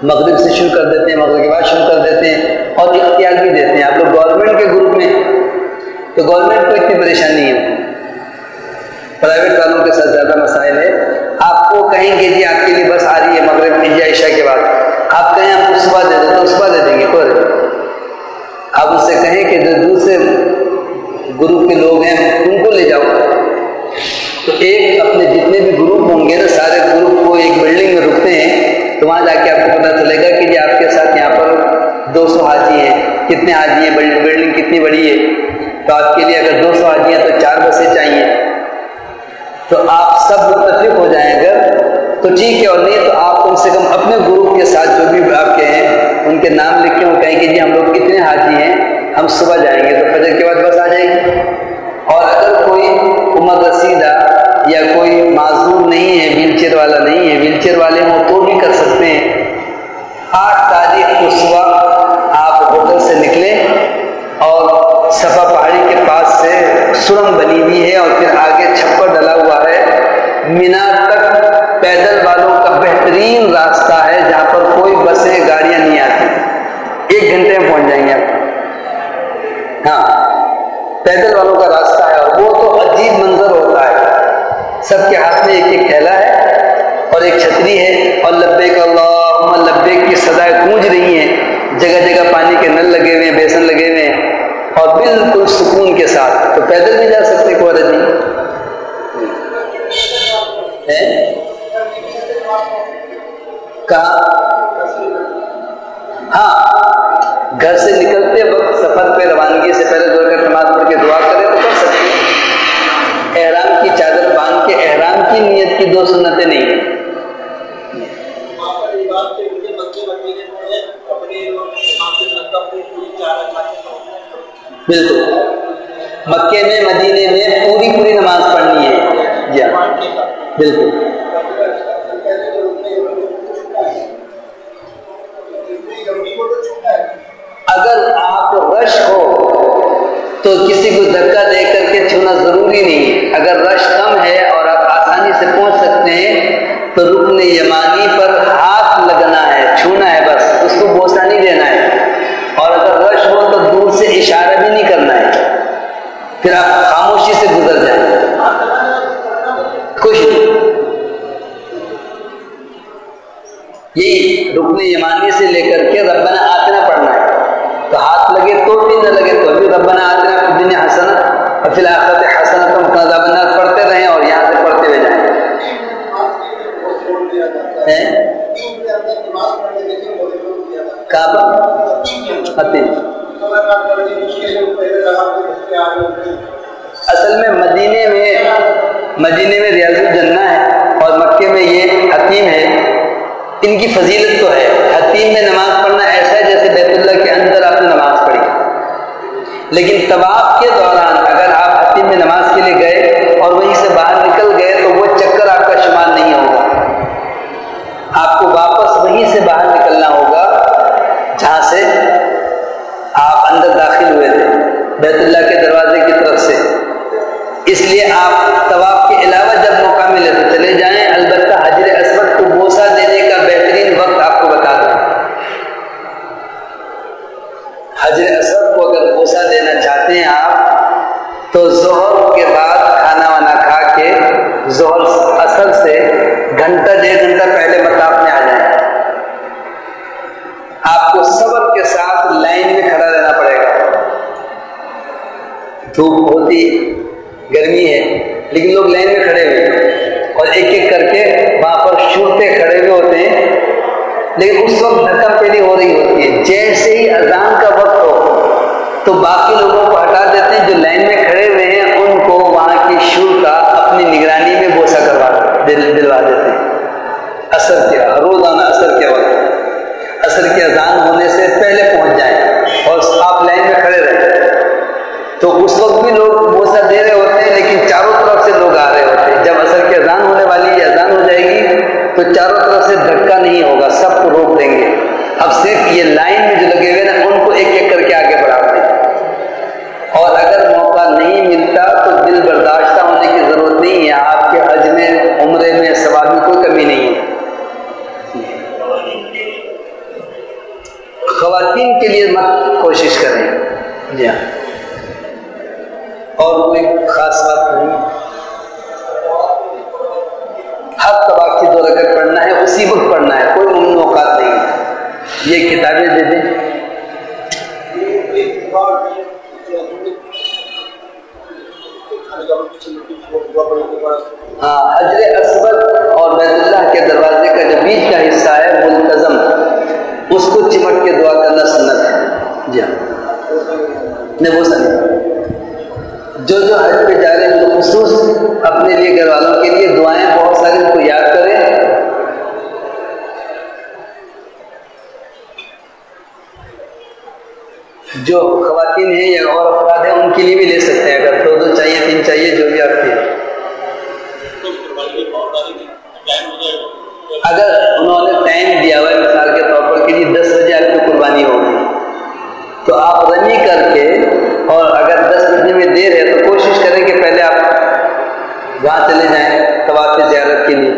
مغرب سے شروع کر دیتے ہیں، مغرب کے بعد شروع کر دیتے ہیں اور اختیار بھی دیتے ہیں۔ آپ لوگ گورنمنٹ کے گروپ میں، تو گورنمنٹ کو اتنی پریشانی نہیں ہوتی پرائیویٹ والوں کے ساتھ زیادہ مسائل ہے۔ آپ کو کہیں گے جی آپ کے لیے بس آ رہی ہے مغرب یا عشاء کے بعد۔ آپ کہیں ہم کو صبح دے دیں تو صبح دے دیں گے کوئی آپ اس سے کہیں کہ جو دوسرے گروپ کے لوگ ہیں، ان کو لے جاؤ۔ تو ایک اپنے جتنے بھی گروپ ہوں گے نا، سارے گروپ کو ایک بلڈنگ میں رکتے ہیں۔ تو وہاں جا کے آپ کو پتہ چلے گا کہ جی آپ کے ساتھ یہاں پر دو سو حاجی ہیں۔ کتنے حاجی ہیں؟ بلڈنگ کتنی بڑی ہے؟ تو آپ کے لیے اگر دو سو حاجی ہیں تو چار بسیں چاہیے۔ تو آپ سب متفق ہو جائیں اگر تو ٹھیک ہے اور نہیں تو آپ کم سے کم اپنے گروپ کے ساتھ جو بھی آپ کے ہیں، ان کے نام لکھ کے وہ کہیں کہ جی ہم لوگ کتنے حاجی ہیں، ہم صبح جائیں گے۔ تو فجر کے بعد بس آ جائے گی اور اگر کوئی عمر رسیدہ یا کوئی معذور نہیں ہے، ویل چیئر والا نہیں ہے، ویل چیئر والے ہوں تو بھی کر سکتے ہیں۔ آٹھ تاریخ کو صبح آپ ہوٹل سے نکلے اور سفا پہاڑی کے پاس سے سرنگ بنی ہوئی ہے اور پھر آگے چھپر ڈلا ہوا ہے۔ مینار تک پیدل والوں کا بہترین راستہ ہے جہاں پر کوئی بسیں گاڑیاں نہیں آتی ایک گھنٹے میں پہنچ جائیں گے آپ ہاں پیدل والوں کا راستہ ہے اور وہ تو عجیب منظر ہوتا ہے سب کے ہاتھ میں ایک ایک تھیلا ہے اور ایک چھتری ہے۔ اور لبے کا اللہ لبے کی سدائے گونج رہی ہیں۔ جگہ جگہ پانی کے نل لگے ہوئے ہیں، بیسن لگے ہوئے ہیں۔ اور بالکل سکون کے ساتھ۔ تو پیدل بھی جا سکتے کوئی عرض نہیں کہاں؟ ہاں۔ گھر سے نکلتے وقت سفر پہ روانگی سے پہلے دو کر نماز پڑھ کے دعا کرے کی نیت کی دو سنتیں نہیں۔ ہیں بالکل۔ مکے میں، مدینے میں پوری پوری نماز پڑھنی ہے۔ جی ہاں۔ بالکل۔ اگر آپ رش ہو تو کسی کو دھکا دے کر کے چھونا ضروری نہیں۔ اگر رش اصل میں مدینے میں مدینے میں ریاض الجنہ ہے اور مکے میں یہ حتیم ہے۔ ان کی فضیلت تو ہے۔ حتیم میں نماز پڑھنا ایسا ہے جیسے بیت اللہ کے اندر آپ نے نماز پڑھی۔ لیکن طواف کے دوران اگر آپ حتیم میں نماز کے لیے گئے اس لیے آپ طواف کے جی ہاں نہیں، وہ سنت جو جو حج پہ جا رہے ہیں، جو خصوص اپنے لیے گھر والوں کے لیے دعائیں بہت ساری، ان کو یاد کریں۔ جو خواتین ہیں یا اور افراد ہیں، ان کے لیے بھی لے سکتے ہیں۔ اگر دو دو چاہیے، تین چاہیے، جو بھی آپ کے۔ اگر تو آپ رنی کر کے اور اگر دس بجے میں دیر ہے تو کوشش کریں کہ پہلے آپ وہاں چلے جائیں طواف زیارت کے لیے۔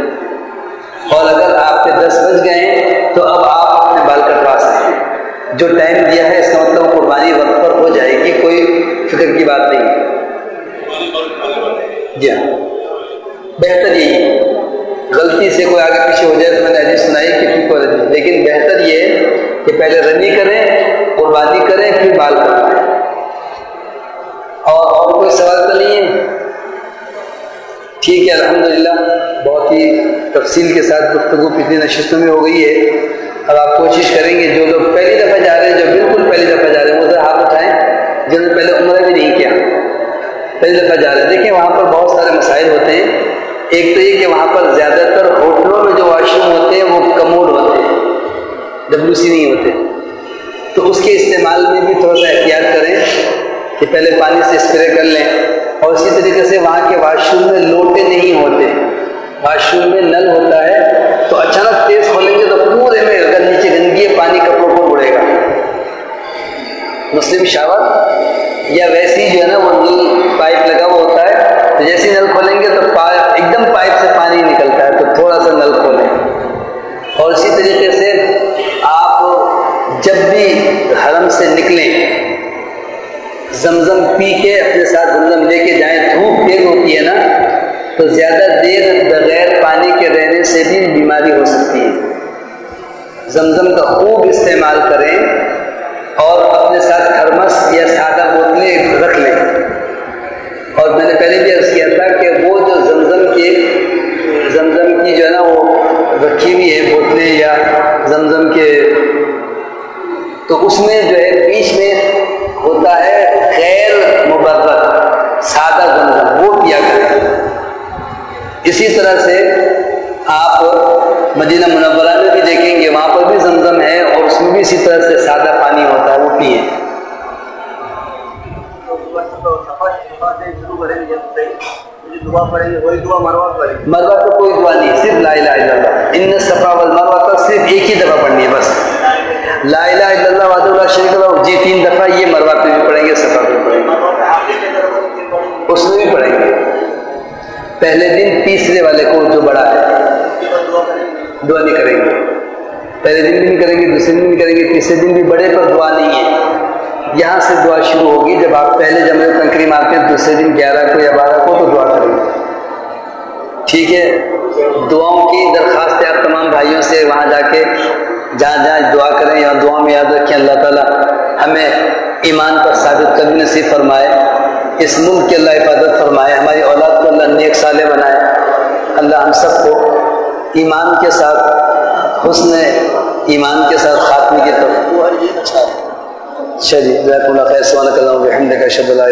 اور اگر آپ کے دس بج گئے تو اب آپ اپنے بال کٹوا سکتے ہیں۔ جو ٹائم دیا ہے، اس کا مطلب قربانی وقت پر ہو جائے گی، کوئی فکر کی بات نہیں۔ جی ہاں۔ بہتر یہی غلطی سے کوئی آگے پیچھے ہو جائے تو میں نے ایسی سنائی کہ ٹھیک ہو لیکن بہتر یہ کہ پہلے رنی کریں قربانی کریں پھر بال کروائیں اور اور کوئی سوال تو نہیں ہے؟ ٹھیک ہے، الحمدللہ، بہت ہی تفصیل کے ساتھ گفتگو پچھلی نشستوں میں ہو گئی ہے۔ اب آپ کوشش کریں گے، جو لوگ پہلی دفعہ جا رہے ہیں، جو بالکل پہلی دفعہ جا رہے ہیں، وہ ذرا ہاتھ اٹھائیں، جنہوں نے پہلے عمرہ بھی نہیں کیا۔ پہلی دفعہ جا رہے ہیں۔ دیکھیں، وہاں پر بہت سارے مسائل ہوتے ہیں۔ ایک تو یہ کہ وہاں پر زیادہ تر ہوٹلوں میں جو واش روم ہوتے ہیں، وہ کموڈ ہوتے ہیں ڈبلو سی نہیں ہوتے۔ تو اس کے استعمال میں بھی تھوڑا سا احتیاط کریں کہ پہلے پانی سے اسپرے کر لیں اور اسی طریقے سے وہاں کے واش روم میں لوٹے نہیں ہوتے۔ واش روم میں نل ہوتا ہے تو اچانک تیز کھولیں گے تو پورے میں اگر نیچے گندگی ہے پانی کپڑوں کو اڑے گا۔ مسلم شاور، یا ویسی جو ہے نا وہ نل پائپ لگا ہوا ہوتا ہے، تو جیسے نل کھولیں گے تو ایک دم پائپ سے پانی نکلتا ہے تو تھوڑا سا نل کھولیں اور اسی طریقے سے آپ جب بھی حرم سے نکلیں زمزم پی کے اپنے ساتھ زمزم لے کے جائیں، دھوپ تیز ہوتی ہے نا، تو زیادہ دیر بغیر پانی کے رہنے سے بھی بیماری ہو سکتی ہے۔ زمزم کا خوب استعمال کریں اور اپنے ساتھ تھرمس یا سادہ بوتلیں رکھ لیں۔ اور میں نے پہلے بھی عرض کیا تھا کہ وہ جو زمزم کے زمزم کی جو ہے نا، وہ رکھی ہوئی ہے بوتلیں یا زمزم کے، تو اس میں جو ہے بیچ میں ہوتا ہے خیر مبرت سادہ زمزم وہ پیا کریں اسی طرح سے آپ مدینہ منورہ میں بھی دیکھیں گے، وہاں پر بھی زمزم ہے اور اس میں بھی اسی طرح سے سادہ پانی ہوتا ہے، وہ پیے مروا تو کوئی دعا نہیں، صرف لا الہ الا اللہ۔ ان صفا والمروا تو صرف ایک ہی دفعہ پڑھنی ہے، بس۔ لا الہ الا اللہ وحدہ لا شریک لہ جی تین دفعہ یہ مروا پہ بھی پڑھیں گے صفا پہ بھی پڑھیں گے۔ اس کو بھی پڑھیں گے پہلے دن تیسرے والے کو جو بڑا ہے، دعا نہیں کریں گے۔ پہلے دن بھی نہیں کریں گے، دوسرے دن بھی کریں گے، تیسرے دن بھی بڑے پر دعا نہیں ہے۔ یہاں سے دعا شروع ہوگی، جب آپ پہلے جمع کنکری مارتے ہیں دوسرے دن گیارہ کو یا بارہ کو تو دعا کریں گے۔ ٹھیک ہے؟ دعاؤں کی درخواست ہے، آپ تمام بھائیوں سے وہاں جا کے جہاں جہاں دعا کریں یا دعا میں یاد رکھیں، اللہ تعالیٰ ہمیں ایمان پر ثابت کبھی نصیب فرمائے۔ اس ملک کی اللہ حفاظت فرمائے، ہماری اولاد کو اللہ نیک صالح بنائے۔ اللہ ہم سب کو ایمان کے ساتھ، حسن ایمان کے ساتھ خاتمے کی طرف شریف اللہ خیر سوال رہا ہوں شب اللہ